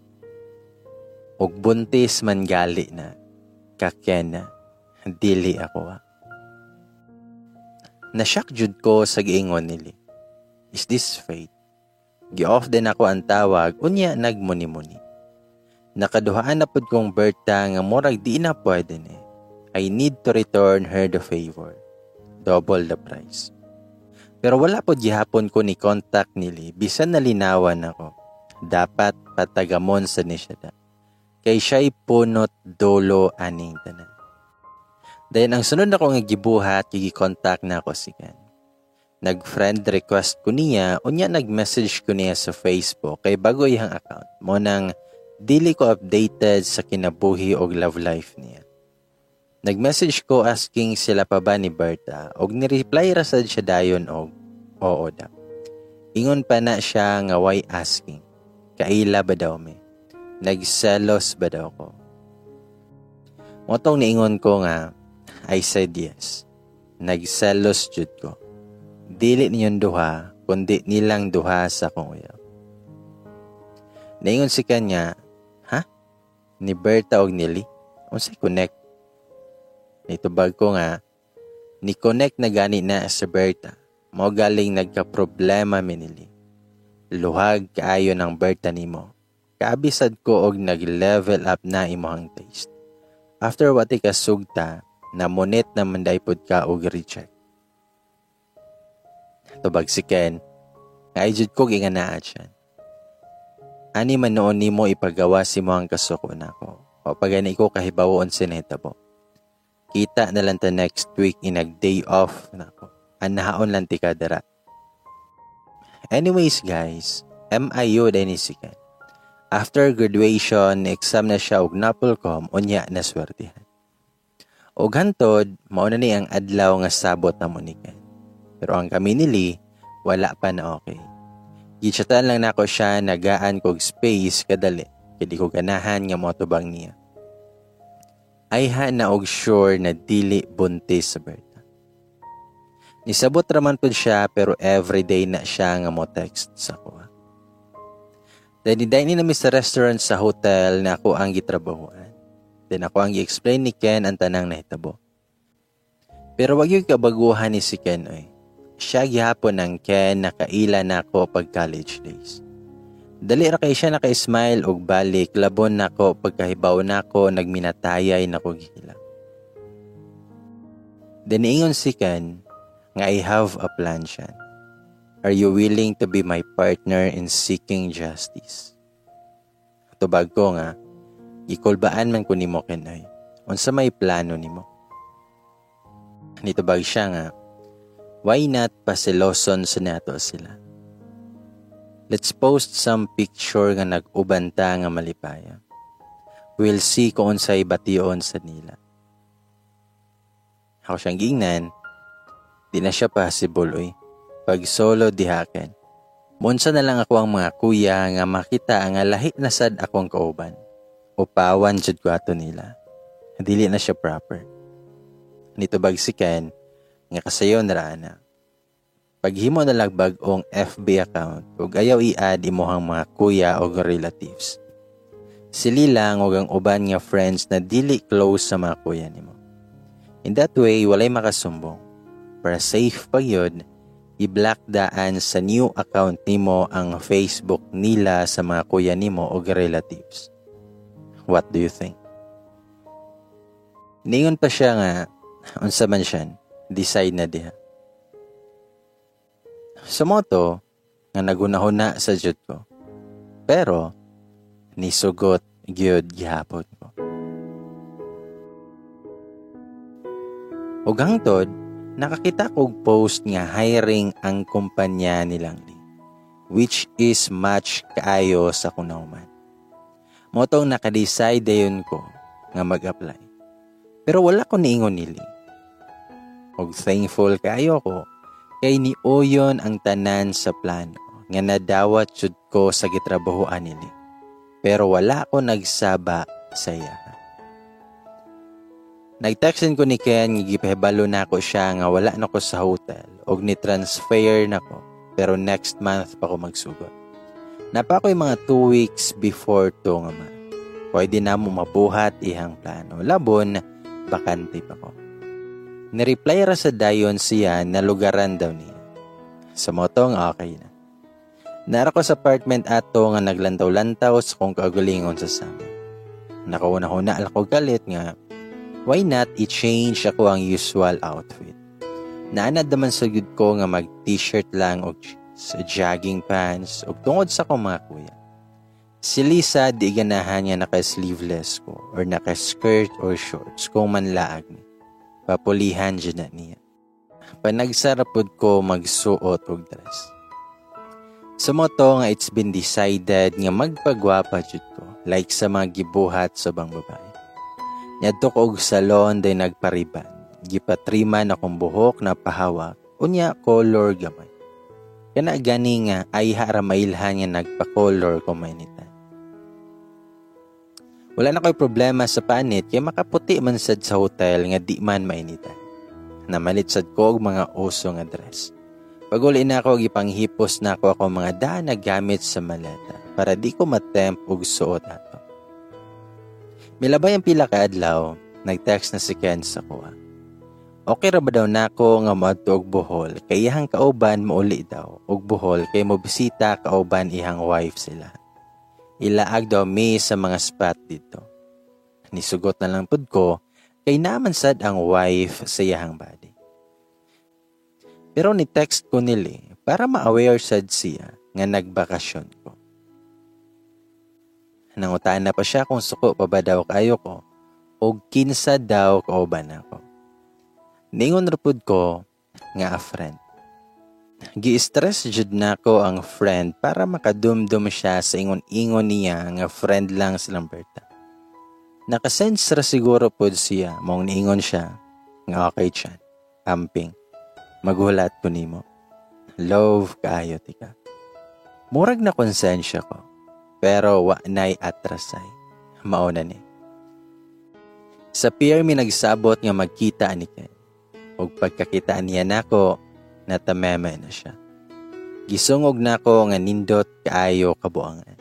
Og buntis man gali na. Kakyan na dili ako ha. Nasyak jud ko sa giingon nili. Is this fate? Gi-off din ako ang tawag, unya nagmuni-muni. Nakaduhaan na pod kong Berta nga murag di na pwede ni. I need to return her the favor. Double the price. Pero wala po gihapon ko ni contact nili, bisan nalinawan ako. Dapat patagamon sa ni siya Kay siya'y punot dolo aning tanan. Then, ang sunod na ko nga gibuhat, gigi-contact na ako si Ken. Nag-friend request ko niya, unya nag-message ko niya sa Facebook kay bago iyang account. Mo nang dili ko updated sa kinabuhi og love life niya. Nag-message ko asking sila pa ba ni Berta og ni-reply ra sad siya dayon og oo daw. Ingon pa na siya nga why asking. Kaila ba daw me? Nagselos ba daw ko? Motong niingon ko nga, I said yes. Nagselos jud ko. Dili niyon duha, kundi nilang duha sa kong uyab. Naingon si kanya, ha? Ni Berta og nili? Unsay connect? Nitubag ko nga, ni connect na gani na sa Berta. Mo galing nagka-problema minili. Luhag kaayo ng Berta nimo. Kaabisad ko og nag-level up na imong taste. After what ikasugta, na monit na manday-pod ka og reject. Tubag si Ken, nga ijud ko ginganaat siya. Ani man noon nimo ipagawa si mo ang kasuko nako. O pagani ko kahibawon sinetabo. Kita na lang ta next week inag day off nako. Anahaon lang ti kadara. Anyways guys, MIU din si Ken. After graduation, exam na siya og napolcom unya na swertihan. O gantod, mauna ni ang adlaw nga sabot na munikan. Pero ang kami nili, wala pa na okay. Gichatan lang nako siya nagaan kog space kadali. Kadi ko ganahan nga motobang niya. Ay ha na og sure na dili buntis sa Berta. Nisabot raman po siya pero everyday na siya nga mo text sa ko. Then, dahil ni sa restaurant sa hotel na ako ang gitrabahoan. Then ako ang i-explain ni Ken ang tanang nahitabo. Pero wag yung kabaguhan ni si Ken oy. Siya gihapon ng Ken nakaila na ako pag college days. Dali ra kay siya naka-smile og balik labon nako pagkahibaw nako nagminatayay nako gihila. Diniingon si Ken nga I have a plan siya. Are you willing to be my partner in seeking justice? Tubag ko nga, Ikulbaan man ko nimo kenay. Unsa may plano nimo? Nito bag siya nga, why not pasiloson sa nato sila? Let's post some picture nga nag-ubanta nga malipaya. We'll see kung unsay bation sa nila. Ako siyang gingnan, di na siya possible oy. Pag solo dihaken. Munsa na lang ako ang mga kuya nga makita nga lahi na sad akong kauban upawan jud ko ato nila. Dili na siya proper. Nito bag si Ken, nga kasayo na rana. Paghimo na lang bagong FB account, ug ayaw i-add imuhang mga kuya o relatives. Sili lang ug ang uban nga friends na dili close sa mga kuya nimo. In that way, walay makasumbong. Para safe pa yun, i-block daan sa new account nimo ang Facebook nila sa mga kuya nimo o relatives. What do you think? Ningon pa siya nga, unsa man siya, decide na diha. Sa moto, nga nagunahuna sa jud ko. Pero, nisugot gyud gihapon ko. Ug hangtod, nakakita kog post nga hiring ang kumpanya nilang ni which is match kaayo sa kunaman. Motong nakadecide dayon ko nga mag-apply. Pero wala ko niingon nili. Og thankful kaayo ko kay ni Oyon ang tanan sa plano nga nadawat jud ko sa gitrabahoan nili. Pero wala ko nagsaba sa iya. Nagtextin ko ni Ken gipahibalo na ako siya nga wala na ko sa hotel og ni transfer na ko pero next month pa ko magsugot. Napa ko mga 2 weeks before to nga ma. Pwede na mo mabuhat ihang plano. Labon, bakante pa ko. Nireply ra sa dayon siya na lugaran daw niya. Sa motong okay na. Nara ko sa apartment ato nga naglantaw-lantaw sa kong kagalingon sa sama. Nakauna-huna ako galit nga why not i-change ako ang usual outfit. Naanad naman sa gud ko nga mag t-shirt lang o sa jogging pants o tungod sa kong mga kuya. Si Lisa di ganahan niya naka-sleeveless ko or naka-skirt or shorts kung manlaag ni. Papulihan dyan na niya. Panagsarapod ko magsuot og dress. Sa moto nga it's been decided nga magpagwapa jud ko like sa mga gibuhat sa bang babae. Nyadto ko og salon day nagpariban gipatriman akong buhok na pahawak, unya color gamay. Kana gani nga ay haramailhan nga nagpa-color ko mainitan. Wala na ko'y problema sa panit kaya makaputi man sad sa hotel nga di man mainitan. Namalit sad ko og mga uso nga dress. Paguli na ako gipanghipos na ako ako mga daan na gamit sa maleta para di ko matemp og suot ato. Milabay ang pila ka adlaw, nag-text na si Ken sa kuha. Okay ra ba daw nako nga moadto og Bohol kay ihang kauban mauli daw og Bohol kay mobisita kauban ihang wife sila. Ilaag daw mi sa mga spot dito. Nisugot na lang pud ko kay naman sad ang wife sa iyang body. Pero ni text ko nili para ma-aware sad siya nga nagbakasyon ko. Nangutaan na pa siya kung suko pa ba daw kayo ko o kinsa daw kauban ako. Ningon rapud ko nga a friend. Gi-stress jud nako ang friend para makadumdum siya sa ingon-ingon niya nga friend lang silang Berta. Nakasense ra siguro pod siya mong niingon siya nga okay chan. Amping. Magulat ko nimo. Love kaayo tika. Murag na konsensya ko. Pero wa nay atrasay. Mauna ni. Sa pier mi nagsabot nga magkita ni Ken og pagkakitaan niya nako natameme na siya. Gisungog nako nga nindot kaayo kabuangan.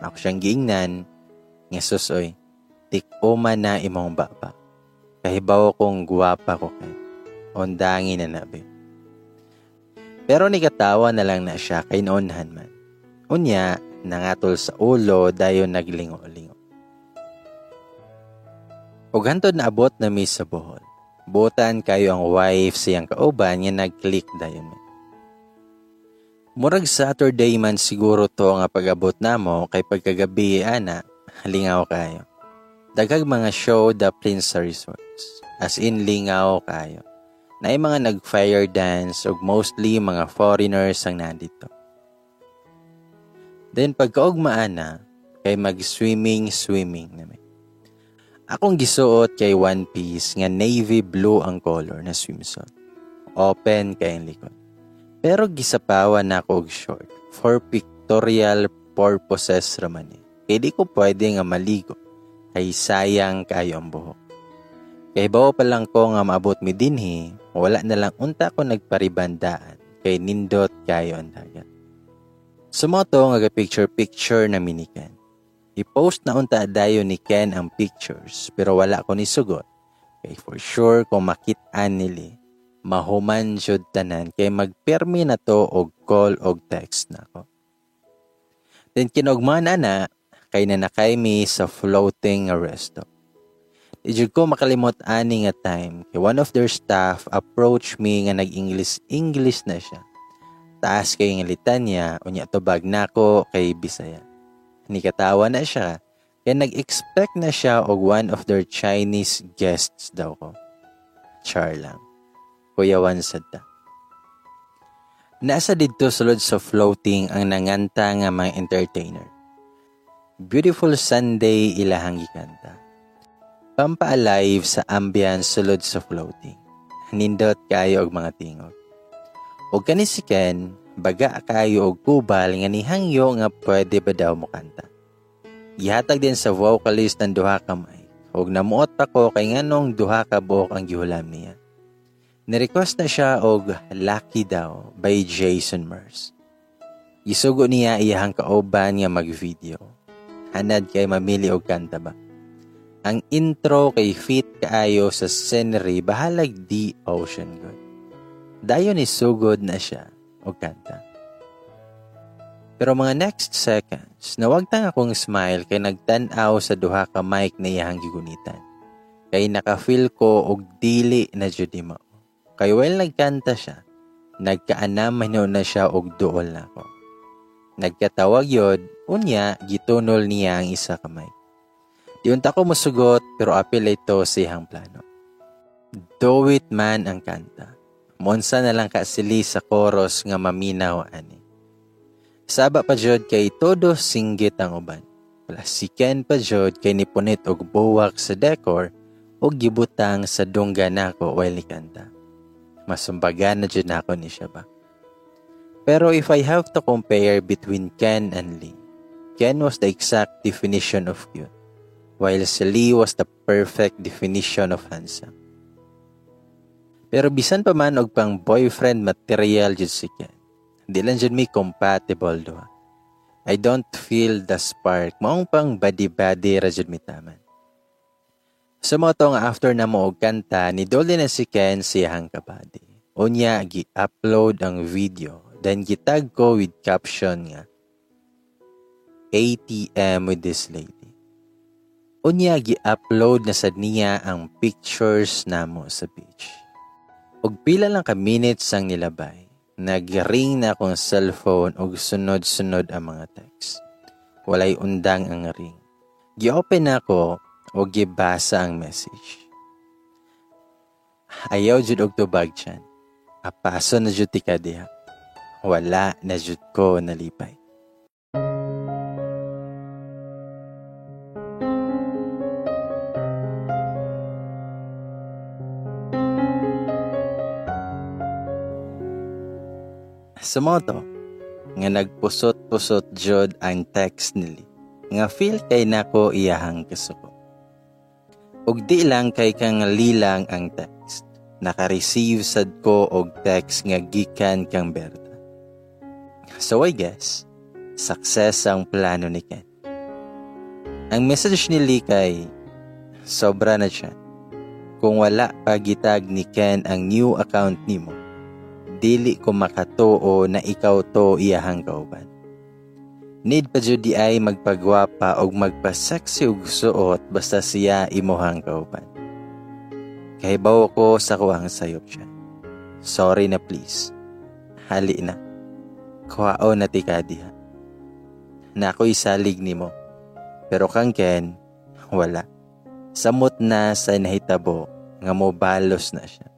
Ako siyang giingnan nga susoy tikuma na imong baba. Kahibaw kong guwapa ko kay ondangi na nabi. Pero ni katawa na lang na siya kay noonhan man. Unya, nangatol sa ulo dayon naglingo-lingo. Ug hantod na abot na mi sa Bohol. Butan kayo ang wife siyang kauban nga nag-click dayon. Murag Saturday man siguro to nga pag-abot namo kay pagkagabi ana, lingaw kayo. Daghag mga show the Prince resorts. As in lingaw kayo. Na mga nag-fire dance ug mostly mga foreigners ang nandito. Then pagkaugmaan na, kay mag-swimming swimming namin. Akong gisuot kay One Piece nga navy blue ang color na swimsuit. Open kay ang likod. Pero gisapawan na ako og short for pictorial purposes raman eh. Kaya di ko pwede nga maligo kay sayang kayo ang buhok. Kay bawa pa lang ko nga maabot mi dinhi, wala na lang unta ko nagparibandaan kay nindot kayo ang dagat. Sumoto nga picture-picture na minikan. I-post na unta dayo ni Ken ang pictures pero wala ko ni sugot. Kay for sure kung makitaan nili, mahuman jud tanan kay magpermi na to og call og text na ko. Then kinugman na kay nanakay mi sa floating resto. Ijud ko makalimot ani nga time kay one of their staff approach me nga nag-English English na siya. taas kay nga litanya, unya tubag nako kay Bisaya. Nikatawa na siya, kaya nag-expect na siya og one of their Chinese guests daw ko. Char lang. Kuyawan sad ta. Nasa didto sulod sa floating ang nanganta nga mga entertainer. Beautiful Sunday ilahang gikanta. Pampa-alive sa ambience sulod sa floating. Nindot kayo og mga tingog. Og kani si Ken, baga kayo og kubal nga nihangyo nga pwede ba daw mo kanta. Gihatag din sa vocalist ng duha ka. Og namuot pa ko kay nganong duha ka buok ang gihulam niya. Nirequest na siya og Lucky daw by Jason Mers. Isugo niya iyahang kauban nga mag-video. Hanad kay mamili og kanta ba. Ang intro kay fit kaayo sa scenery bahalag di ocean good. Dayon ni sugod na siya og kanta. Pero mga next seconds, nawagtang akong smile kay nagtan-aw sa duha ka mic na iyang gigunitan. Kay nakafeel ko og dili na jud mo. Kay while nagkanta siya, nagkaanam na siya og duol na ako. Nagkatawag yod, unya gitunol niya ang isa ka mic. Diunta ko musugot pero apil ito sa iyang plano. Do it man ang kanta. Monsa na lang kasili sa chorus nga maminaw ani. Saba pa jud kay todo singgit ang uban. Plasiken pa jud kay nipunit og buwak sa decor o gibutang sa dungga nako while ni kanta. Masumbagan na jud nako ni siya ba. Pero if I have to compare between Ken and Lee, Ken was the exact definition of cute while si Lee was the perfect definition of handsome. Pero bisan pa man og pang boyfriend material jud si Ken. Di lang jud mi compatible do. I don't feel the spark. Maong pang body-body ra jud mi taman. Sa mo nga after na mo og kanta, ni Dolly na si Ken siyang kabady. Unya, gi-upload ang video. Then gitag ko with caption nga, ATM with this lady. Unya gi-upload na sad niya ang pictures namo sa beach. Og pila lang ka minutes ang nilabay, nagring na akong cellphone og sunod-sunod ang mga text. Walay undang ang ring. Gi-open ako og gibasa ang message. Ayaw jud og tubag tiyan. Apaso na jud ti diha. Wala na jud ko nalipay. Sumoto, nga nagpusot-pusot jod ang text nili, nga feel kay nako iyahang kasuko. Ug di lang kay kang lilang ang text, naka-receive sad ko og text nga gikan kang Berta. So I guess, success ang plano ni Ken. Ang message ni Lee kay, sobra na siya. Kung wala pa gitag ni Ken ang new account nimo, dili ko makatuo na ikaw to iyahang kauban. Need pa jud ay magpagwapa og magpa-sexy og suot basta siya imuhang kauban. Kahibaw ko sa kuwang sayop siya. Sorry na please. Hali na. Kuwao na ti kadiha. Na ako isalig ni mo. Pero kang Ken, wala. Samot na sa nahitabo nga mo balos na siya.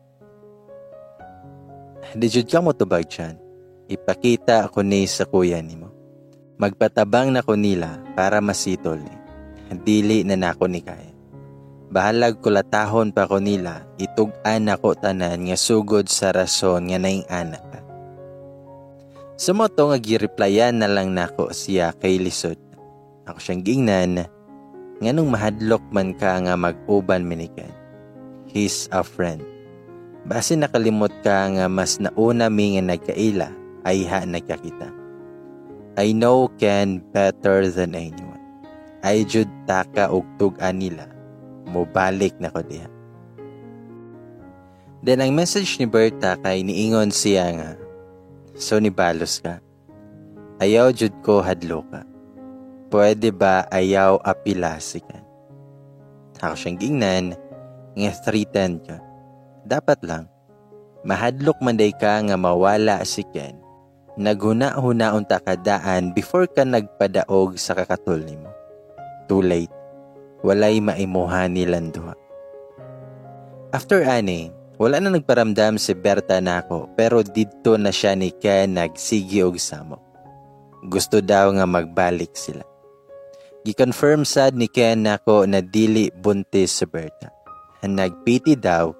Di ka mo tubag dyan. Ipakita ako ni sa kuya ni mo. Magpatabang na ko nila para masitol. Dili na nako ni kaya. Bahalag kulatahon pa ko nila, itug-an ako tanan nga sugod sa rason nga naing anak. Sumoto nga gireplyan na lang nako siya kay lisod. Ako siyang gingnan, nganong mahadlok man ka nga mag-uban minikan. He's a friend. Basi nakalimot ka nga mas nauna mi nga nagkaila ay ha nagkakita. I know Ken better than anyone. Ay jud taka og tugan nila. Mobalik na ko diha. Then ang message ni Berta kay niingon siya nga, So ni balos ka. Ayaw jud ko hadlo ka. Pwede ba ayaw apilasi ka? Ako siyang gingnan, nga threatened ka Dapat lang, mahadlok man day ka nga mawala si Ken, Naghuna-hunaon ta kadaan before ka nagpadaog sa kakatol nimo. Too late. Walay maimuhan nilang duha. After ani, wala na nagparamdam si Berta nako pero didto na siya ni Ken nagsigi og samo. Gusto daw nga magbalik sila. Gi-confirm sad ni Ken nako na dili buntis si Berta. Nagpiti daw,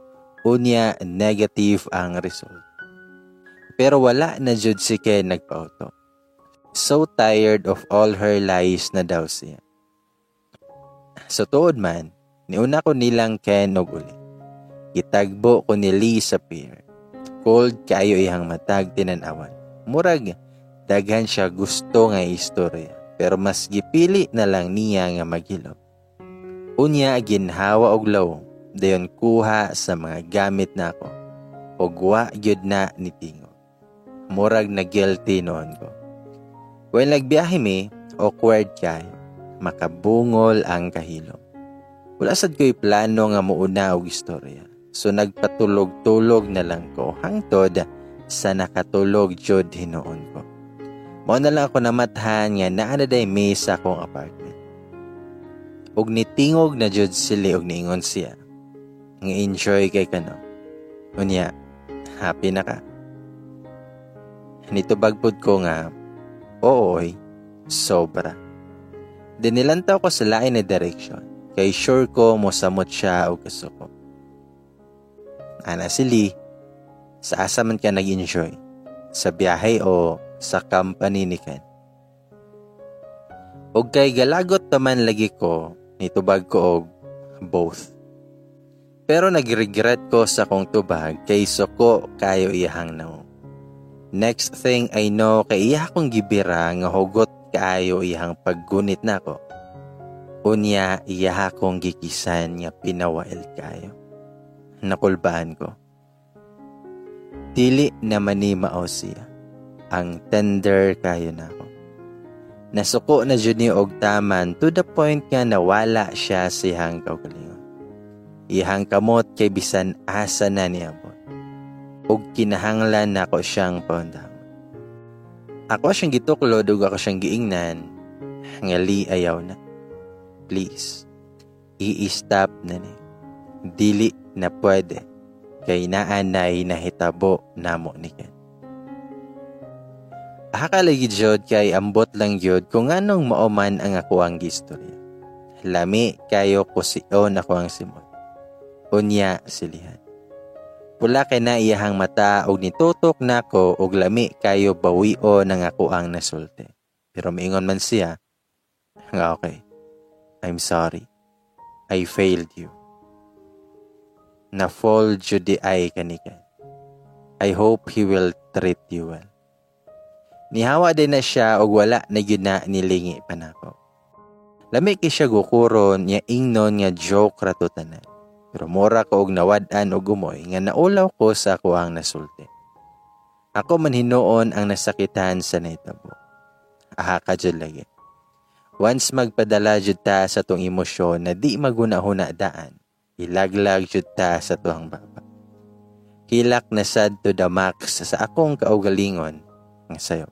unya negative ang result. Pero wala na jud si Ken nagpauto. So tired of all her lies na daw siya. So tuod man, niuna ko nilang Ken og uli. Gitagbo ko ni Lee sa pier. Cold kayo ihang matag tinanawan. Murag, daghan siya gusto nga istorya pero mas gipili na lang niya nga maghilom. Unya ginhawa og lawom, dayon kuha sa mga gamit nako. Og wa gyud na ni Tingo. Murag na guilty noon ko. When nagbiyahe mi, awkward kay makabungol ang kahilom. Wala sad ko'y plano nga muuna og istorya. So nagpatulog-tulog na lang ko hangtod sa nakatulog jud hinoon ko. Mao na lang ako namathan nga naa na day may sa akong apartment. Ug nitingog na jud sila og niingon siya. Nga enjoy kay kano. Unya, happy na ka. Nito bagpod ko nga, ooy, sobra. Dinilantaw ko sa lain na direction, kay sure ko mo samot siya o kasuko. Ana si Lee, sa asa man ka nag-enjoy? Sa biyahe o sa company ni Ken. Og kay galagot naman lagi ko, nitubag ko og both. Pero nagregret ko sa kong tubag kay soko kayo iyahang now. Next thing I know kay iya kong gibira nga hugot kayo iyahang paggunit nako. Unya iya kong gikisan nga pinawail kayo. Nakulbaan ko. Dili naman ni mao siya ang tender kayo na ako. Nasuko na jud ni og taman to the point nga nawala siya sa ihang kaugalingon. Ihang kamot kay bisan asa na niya po. Og kinahanglan nako siyang paundang. Ako siyang gituklod ug ako siyang giingnan. Ngali ayaw na. Please, i-stop na ni. Dili na pwede kay naanay nahitabo namo ni Ken. Hakalagi jod kay ambot lang jod kung anong maoman ang ako ang gistorya. Lami kayo ko si on ako ang simot. Unya silihan. Pula kay na iyahang mata og nitutok nako og lami kayo bawio nang ako ang nasulte. Pero miingon man siya, nga okay. I'm sorry. I failed you. Na fall judi ay kanikan. I hope he will treat you well. Nihawa din na siya og wala na gyud na nilingi pa nako. Lami kay siya gukuron nya ingnon nga joke rato tanan. Pero mora ko og nawad-an og gumoy nga naulaw ko sa ako ang nasulti. Ako man hinuon ang nasakitan sa naitabo. Aha ka jud lagi. Once magpadala jud ta sa tong emosyon na di maguna-huna daan, ilaglag jud ta sa tuhang baba. Kilak na sad to the max sa akong kaugalingon nga sayo.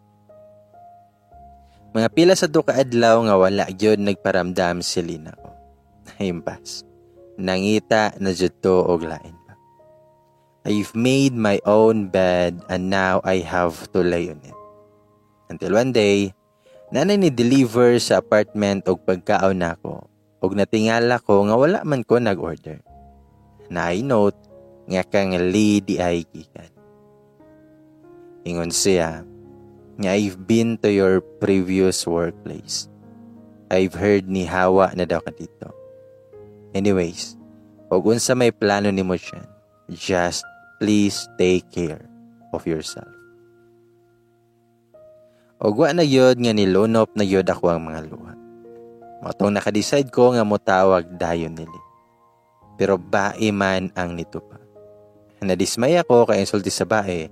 Mga pila sa duka adlaw nga wala gyud nagparamdam si Lina ko. Impas. Nangita na jud to og lain pa. I've made my own bed and now I have to lay on it. Until one day, nanay ni deliver sa apartment og pagkaon nako og natingala ko nga wala man ko nag-order. Na I note nga kang lady ay gikan. Ingon siya, nga I've been to your previous workplace. I've heard ni Hawa na daw ka dito. Anyways, og unsa may plano ni mo siya, just please take care of yourself. Og wa na yod nga nilunop na yod ako ang mga luha. Matong nakadecide ko nga motawag dayon nili. Pero bae man ang nito pa. Nadismay ako kay insulti sa bae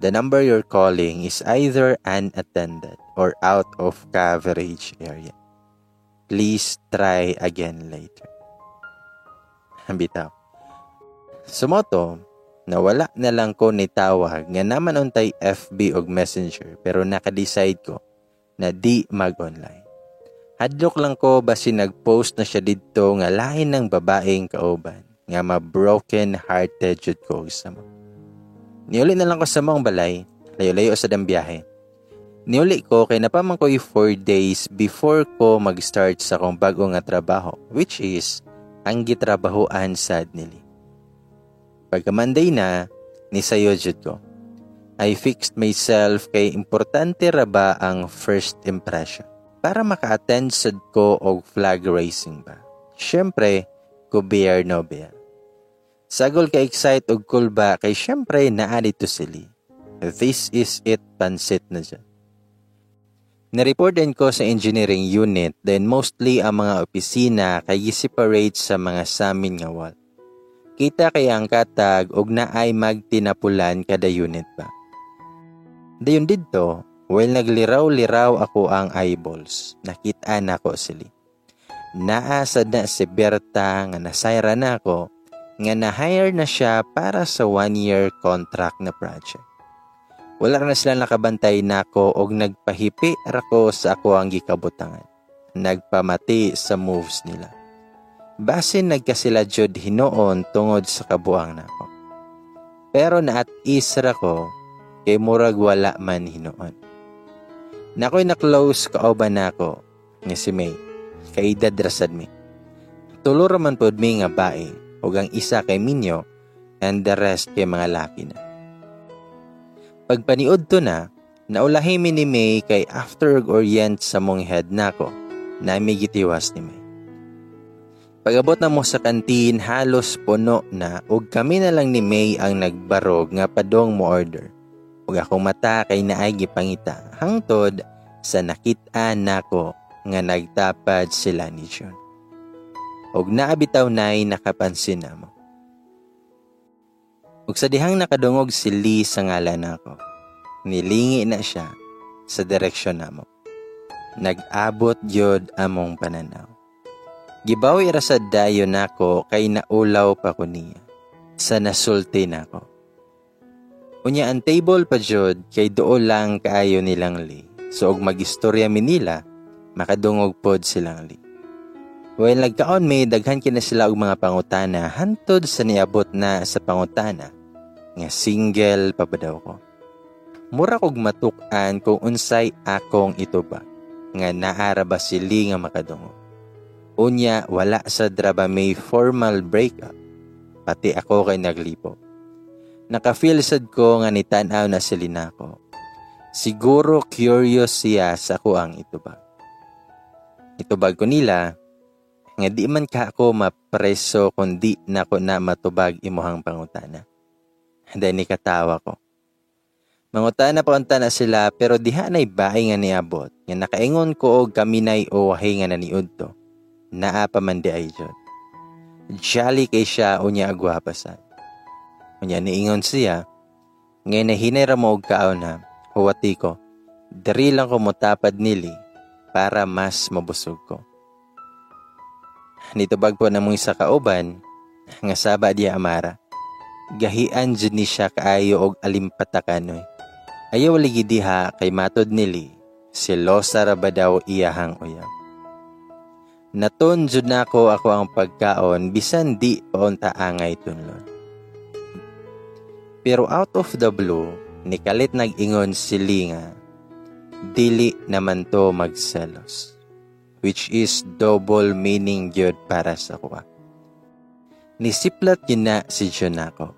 the number you're calling is either unattended or out of coverage area. Please try again later. Bitaw. Sumoto, na wala na lang ko ni tawag nga naman untay FB og Messenger pero naka-decide ko na di mag-online. Hadlok lang ko basi nag-post na siya didto nga lain ng babaeng kauban nga ma-broken hearted jud ko sa mo. Niuli na lang ko sa mong balay, layo-layo sa dang biyahe. Niuli ko kay napaman ko 4 days before ko mag-start sa kong bago nga trabaho which is ang gitrabahoan sad nili. Pagka Monday na, ni sayo ko. I fixed myself kay importante ra ba ang first impression para maka-attend sad ko og flag racing ba. Syempre, ko bear no bear. Sagol ka excite og cool ba kay syempre naa dito sili. This is it pansit na dyan. Nareportin ko sa engineering unit then mostly ang mga opisina kay separate sa mga samin nga wall. Kita kay ang katag og naay magtinapulan kada unit ba. Dayon didto, while nagliraw-liraw ako ang eyeballs, nakita na ko sili. Naasad na si Berta nga nasayra na ako nga na-hire na siya para sa one-year contract na project. Wala na sila nakabantay nako og nagpahipi rako sa ako ang gikabutangan. Nagpamati sa moves nila. Basin nagkasila jud hinoon tungod sa kabuang nako. Pero naat isra ko kay murag wala man hinoon. Nakoy na close kauban nako nga si May kay dadrasad mi. Tulor man pod mi nga bae ug ang isa kay Minyo and the rest kay mga laki na. Pagpaniod to na, naulahi mi ni May kay after orient sa mong head nako na may gitiwas ni May. Pagabot na mo sa kantin, halos puno na ug kami na lang ni May ang nagbarog nga padong mo order. Ug akong mata kay naay gipangita hangtod sa nakit-an nako nga nagtapad sila ni John. Ug naabitaw nay nakapansin namo. Ug sa nakadungog si Lee sa ngalan nako, nilingi na siya sa direksyon namo. Nag-abot jud among pananaw. Gibawi ra sa nako kay naulaw pa ko niya. Sa nasulti nako. Unya ang table pa jud kay doo lang kaayo nilang li. So og magistorya mi nila, makadungog pod silang li. Well, nagkaon may daghan kina sila og mga pangutana hantod sa niabot na sa pangutana nga single pa ba daw ko. Mura kog matuk-an kung unsay akong ito ba nga naara ba sili nga makadungog. Unya, wala sa draba may formal breakup. Pati ako kay naglipo. Nakafeel sad ko nga nitanaw na silina ko. Siguro curious siya sa ko ang itubag. Itubag ko nila, nga di man ka ako mapreso kundi na ko na matubag imuhang pangutana. Then katawa ko. Mangutana pa unta na sila pero diha na'y bahay nga niabot nga nakaingon ko og kami na'y uwahay nga naniud to naa man di ay jud. Jolly kay siya unya agwapasan. Unya niingon siya, ngay nahinay ra mo og kaon na, huwati ko, dari lang ko mutapad nili para mas mabusog ko. Nitubag po na mong isa kauban, nga saba di amara. Gahian jud ni siya kaayo og alimpatakanoy. Ayaw ligi diha kay matod nili, silosa ra ba daw iyahang uyab. Naton jud nako ako ang pagkaon bisan di paunta angay tunlon. Pero out of the blue, nikalit nag-ingon si Linga, dili naman to magselos. Which is double meaning gyud para sa kuha. Nisiplat yun na si Junako,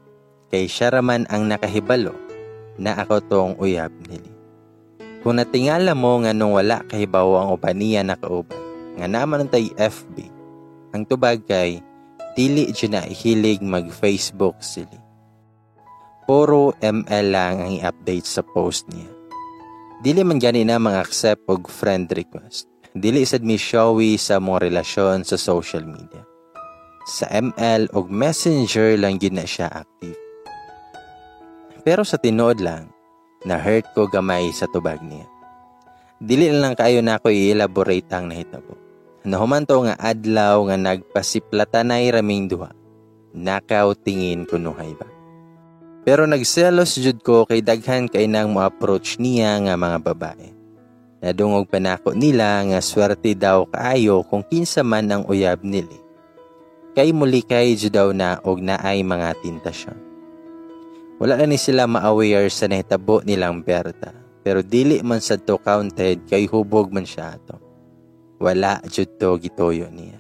kay siya ang nakahibalo na ako tong uyab nili. Kung natingala mo nga nung wala kahibaw ang ubaniya na kauban, nga naman tay FB. Ang tubag kay dili dyan na hilig mag-Facebook sila. Puro ML lang ang i-update sa post niya. Dili man gani na mga accept og friend request. Dili sad mi showy sa mga relasyon sa social media. Sa ML og Messenger lang gid na siya active. Pero sa tinood lang, na-hurt ko gamay sa tubag niya. Dili lang kayo na ako i-elaborate ang nahitabo. Nahumanto nga adlaw nga nagpasiplatanay raming duha. Nakaw tingin kunuhay ba. Pero nagselos jud ko kay daghan kay nang mo-approach niya nga mga babae. Nadungog pa nako nila nga swerte daw kaayo kung kinsa man ang uyab nili. Kay muli kay daw na og naay mga tintasyon. Wala na ni sila ma-aware sa nahitabo nilang Berta. Pero dili man sa to counted kay hubog man siya ato. Wala jud to gitoyo niya.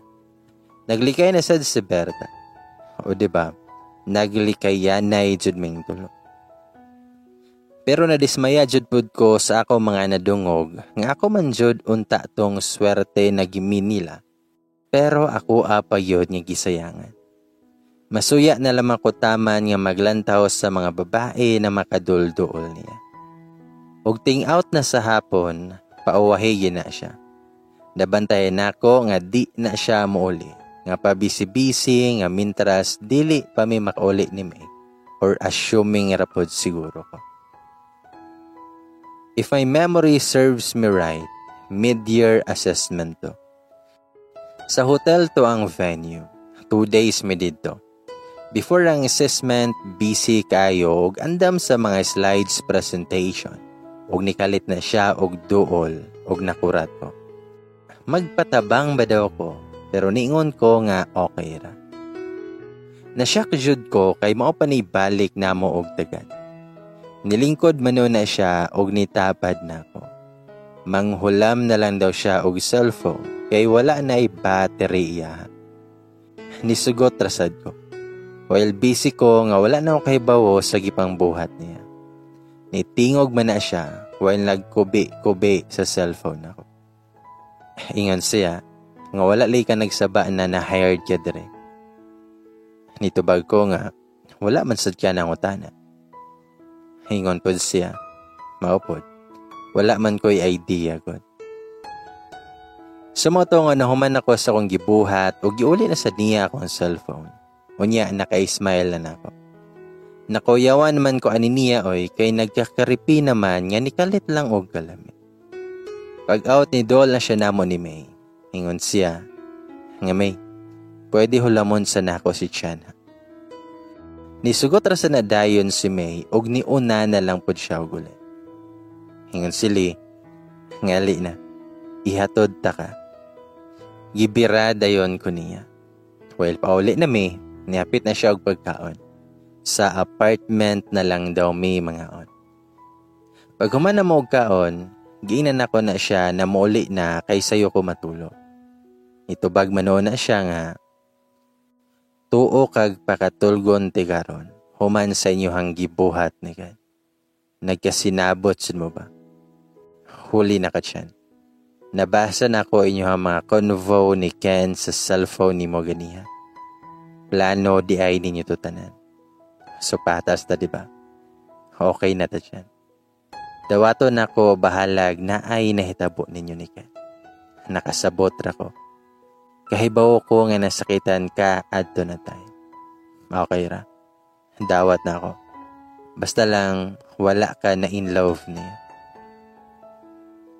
Naglikay na sad si Berta. O di ba? Naglikay yanay jud ming tulo. Pero nadismaya jud pud ko sa ako mga nadungog nga ako man jud unta tong swerte na gimi nila. Pero ako apa yun nga gisayangan. Masuya na lamang ko taman nga maglantaw sa mga babae na makadulduol niya. Ug ting out na sa hapon, pauwahi na siya. Nabantayan nako nga di na siya muuli nga pabisi-bisi nga mintras dili pa mi makauli ni May or assuming rapod siguro ko. If my memory serves me right, mid-year assessment to. Sa hotel to ang venue. Two days mi dito. Before ang assessment, busy kayo og andam sa mga slides presentation. Og nikalit na siya og duol og nakurat ko. Magpatabang ba daw ko pero niingon ko nga okay ra. Nasyak jud ko kay mao pa ni balik na mo og dagan. Nilingkod mano na siya og nitapad na ko. Manghulam na lang daw siya og cellphone kay wala na battery iya. Nisugot rasad ko. While busy ko nga wala na ako kay bawo sa gipang buhat niya. Nitingog man na siya while nagkubi-kubi sa cellphone ako. Ingon siya, nga wala lay ka nagsaba na na-hired ka dire. Nitubag ko nga, wala man sad ka ng utana. Hingon po siya, maupod. Wala man ko'y idea god. Sumoto nga nahuman ako sa kong gibuhat o giuli na sa niya akong cellphone. Unya, naka-smile na nako. Nakuyawan man ko ani niya oy kay nagkakaripi naman nga nikalit lang og kalamit. Pag out ni Dol na siya namo ni May. Ingon siya, nga may, pwede hulamon sa nako si Chan. Nisugot ra sa nadayon si May, og ni una na lang pod siya og ulit. Ingon sili, ngali na, ihatod ta ka. Gibira dayon ko niya. Well, pauli na May, niapit na siya og pagkaon. Sa apartment na lang daw may mga on. Pag humana mo og kaon, giinan ako na siya na muli na kay sayo ko matulog. Itubag mano na siya nga, tuo kag pakatulgon ti karon human sa inyohang gibuhat ni God. Nagkasinabot mo ba? Huli na ka tiyan. Nabasa na ko inyo mga convo ni Ken sa cellphone ni mo. Plano di ay ninyo tutanan. So patas ta di ba? Okay na ta tiyan. Dawato na ko bahalag na ay nahitabo ninyo ni Ken. Nakasabot ra ko Kahibaw ko nga nasakitan ka adto na tayo. Okay ra. Dawat na ako. Basta lang wala ka na in love niya.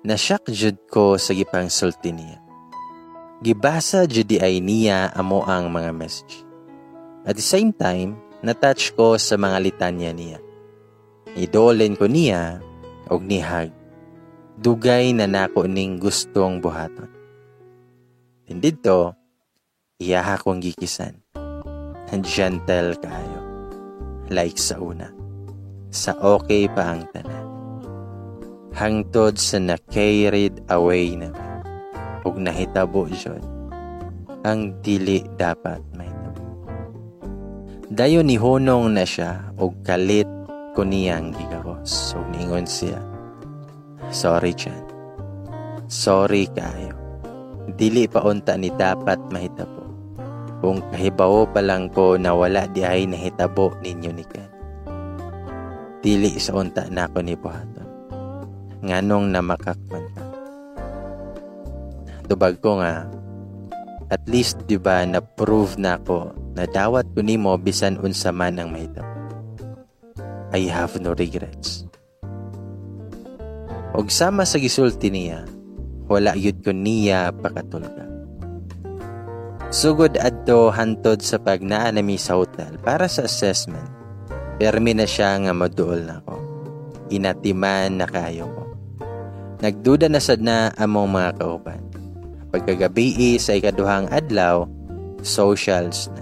Nasyak jud ko sa gipang sulti niya. Gibasa jud ay niya amo ang mga message. At the same time, natouch ko sa mga litanya niya. Idolen ko niya og nihag. Dugay na nako ning gustong buhaton. And dito, iyaha kong gikisan. Gentle kayo. Like sa una. Sa okay pa ang tanan. Hangtod sa na-carried away na ug nahitabo jud ang dili dapat mahitabo. Dayo ni hunong na siya ug kalit ko niyang gigakos. Ug ningon siya, Sorry, Chan. Sorry kayo dili pa unta ni dapat mahitabo. Kung kahibawo pa lang ko na wala di ay nahitabo ninyo ni Ken. Dili sa unta na ako ni buhaton. Nganong na makakman ka. Tubag ko nga, at least di ba na prove na ako na dawat ko nimo bisan unsa man ang mahitabo. I have no regrets. Og sama sa gisulti niya, wala yun ko niya pakatulga. Sugod adto hantod sa pagnaan nami sa hotel para sa assessment. Permi na siya nga maduol na ko. Inatiman na kayo ko. Nagduda na sad na among mga kauban. Pagkagabi is ay kaduhang adlaw, socials na.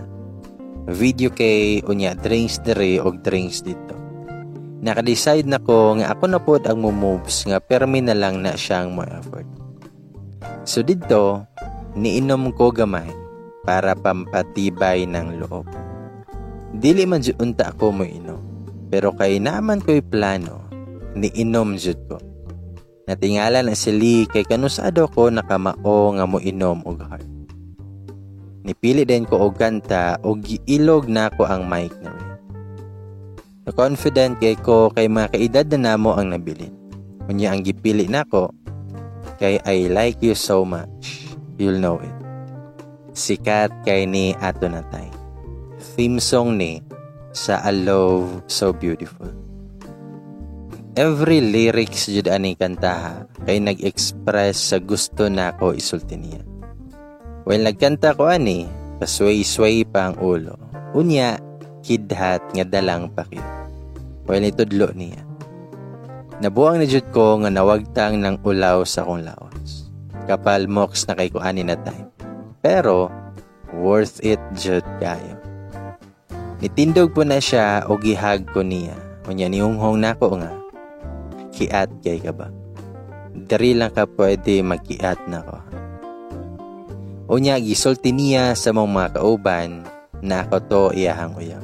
Video kay unya drinks diri og drinks dito. Naka-decide na ko nga ako na pod ang moves nga permi na lang na siyang mo effort. So dito, niinom ko gamay para pampatibay ng loob. Dili man jud unta ako mo inom, pero kay naman ko'y plano, niinom jud ko. Natingala na sili kay kanusado ko nakamao nga mo inom og heart. Nipili din ko og kanta og giilog na ko ang mic na rin. Na confident kay ko kay mga kaedad na namo ang nabilin. Kunya ang gipili nako kay I like you so much. You'll know it. Sikat kay ni Ato Natay. Theme song ni sa I Love So Beautiful. Every lyrics jud ani kantaha kay nag-express sa gusto nako isulti niya. While nagkanta ko ani, pasway-sway pa ang ulo. Unya, kidhat nga dalang pakit. While itudlo niya. Nabuang na jud ko nga nawagtang ng ulaw sa kong lawas. Kapal moks na kay ko ani na time. Pero, worth it jud kayo. Nitindog po na siya o gihag ko niya. Unya nihunghong na ko nga. Kiat kay ka ba? Dari lang ka pwede magkiat na ko. Unya gisulti niya sa mong mga kauban na ako to iyahang uyang.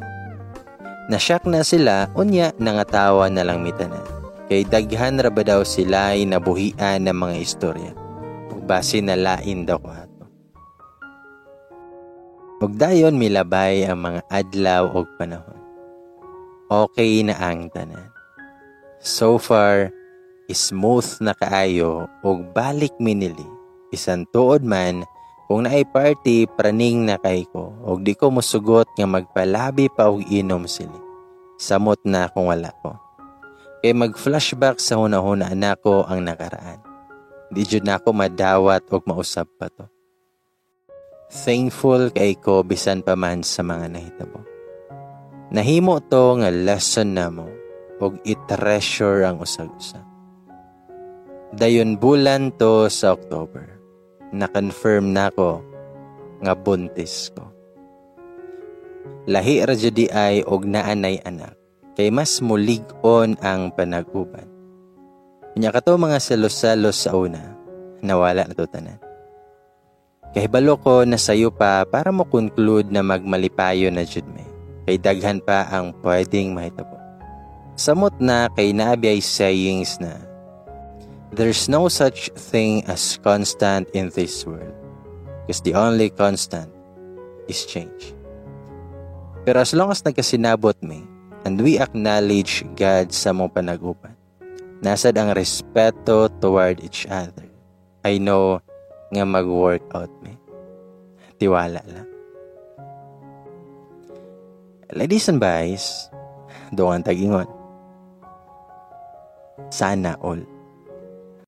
Nasyak na sila, unya nangatawa na lang mitanan. Kay daghan ra ba daw sila ay nabuhian ng mga istorya. Base na lain daw ko ato. Ug dayon milabay ang mga adlaw ug panahon. Okay na ang tanan. So far, smooth na kaayo ug balik minili. Isan tuod man kung naay party praning na kay ko ug di ko musugot nga magpalabi pa og inom sili. Samot na kung wala ko. Kay mag-flashback sa hunahuna na ko ang nakaraan. Di jud na ako madawat og mausap pa to. Thankful kay ko bisan pa man sa mga nahitabo. Nahimo to nga lesson na mo ug i-treasure ang usag-usag. Dayon bulan to sa October. Na-confirm na ko nga buntis ko. Lahi ra jud ay og naanay anak kay mas mulig-on ang panag-uban. Kanya kato mga selos-selos sa una, nawala na to tanan. Kahibalo ko na sayo pa para mo conclude na magmalipayo na jud may. Kay daghan pa ang pwedeng mahitabo. Samot na kay naabi ay sayings na There's no such thing as constant in this world. Because the only constant is change. Pero as long as nagkasinabot may, and we acknowledge God sa mong panagupan, nasad ang respeto toward each other. I know nga mag-work out me. Tiwala lang. Ladies and boys, doon tagingon. Sana all.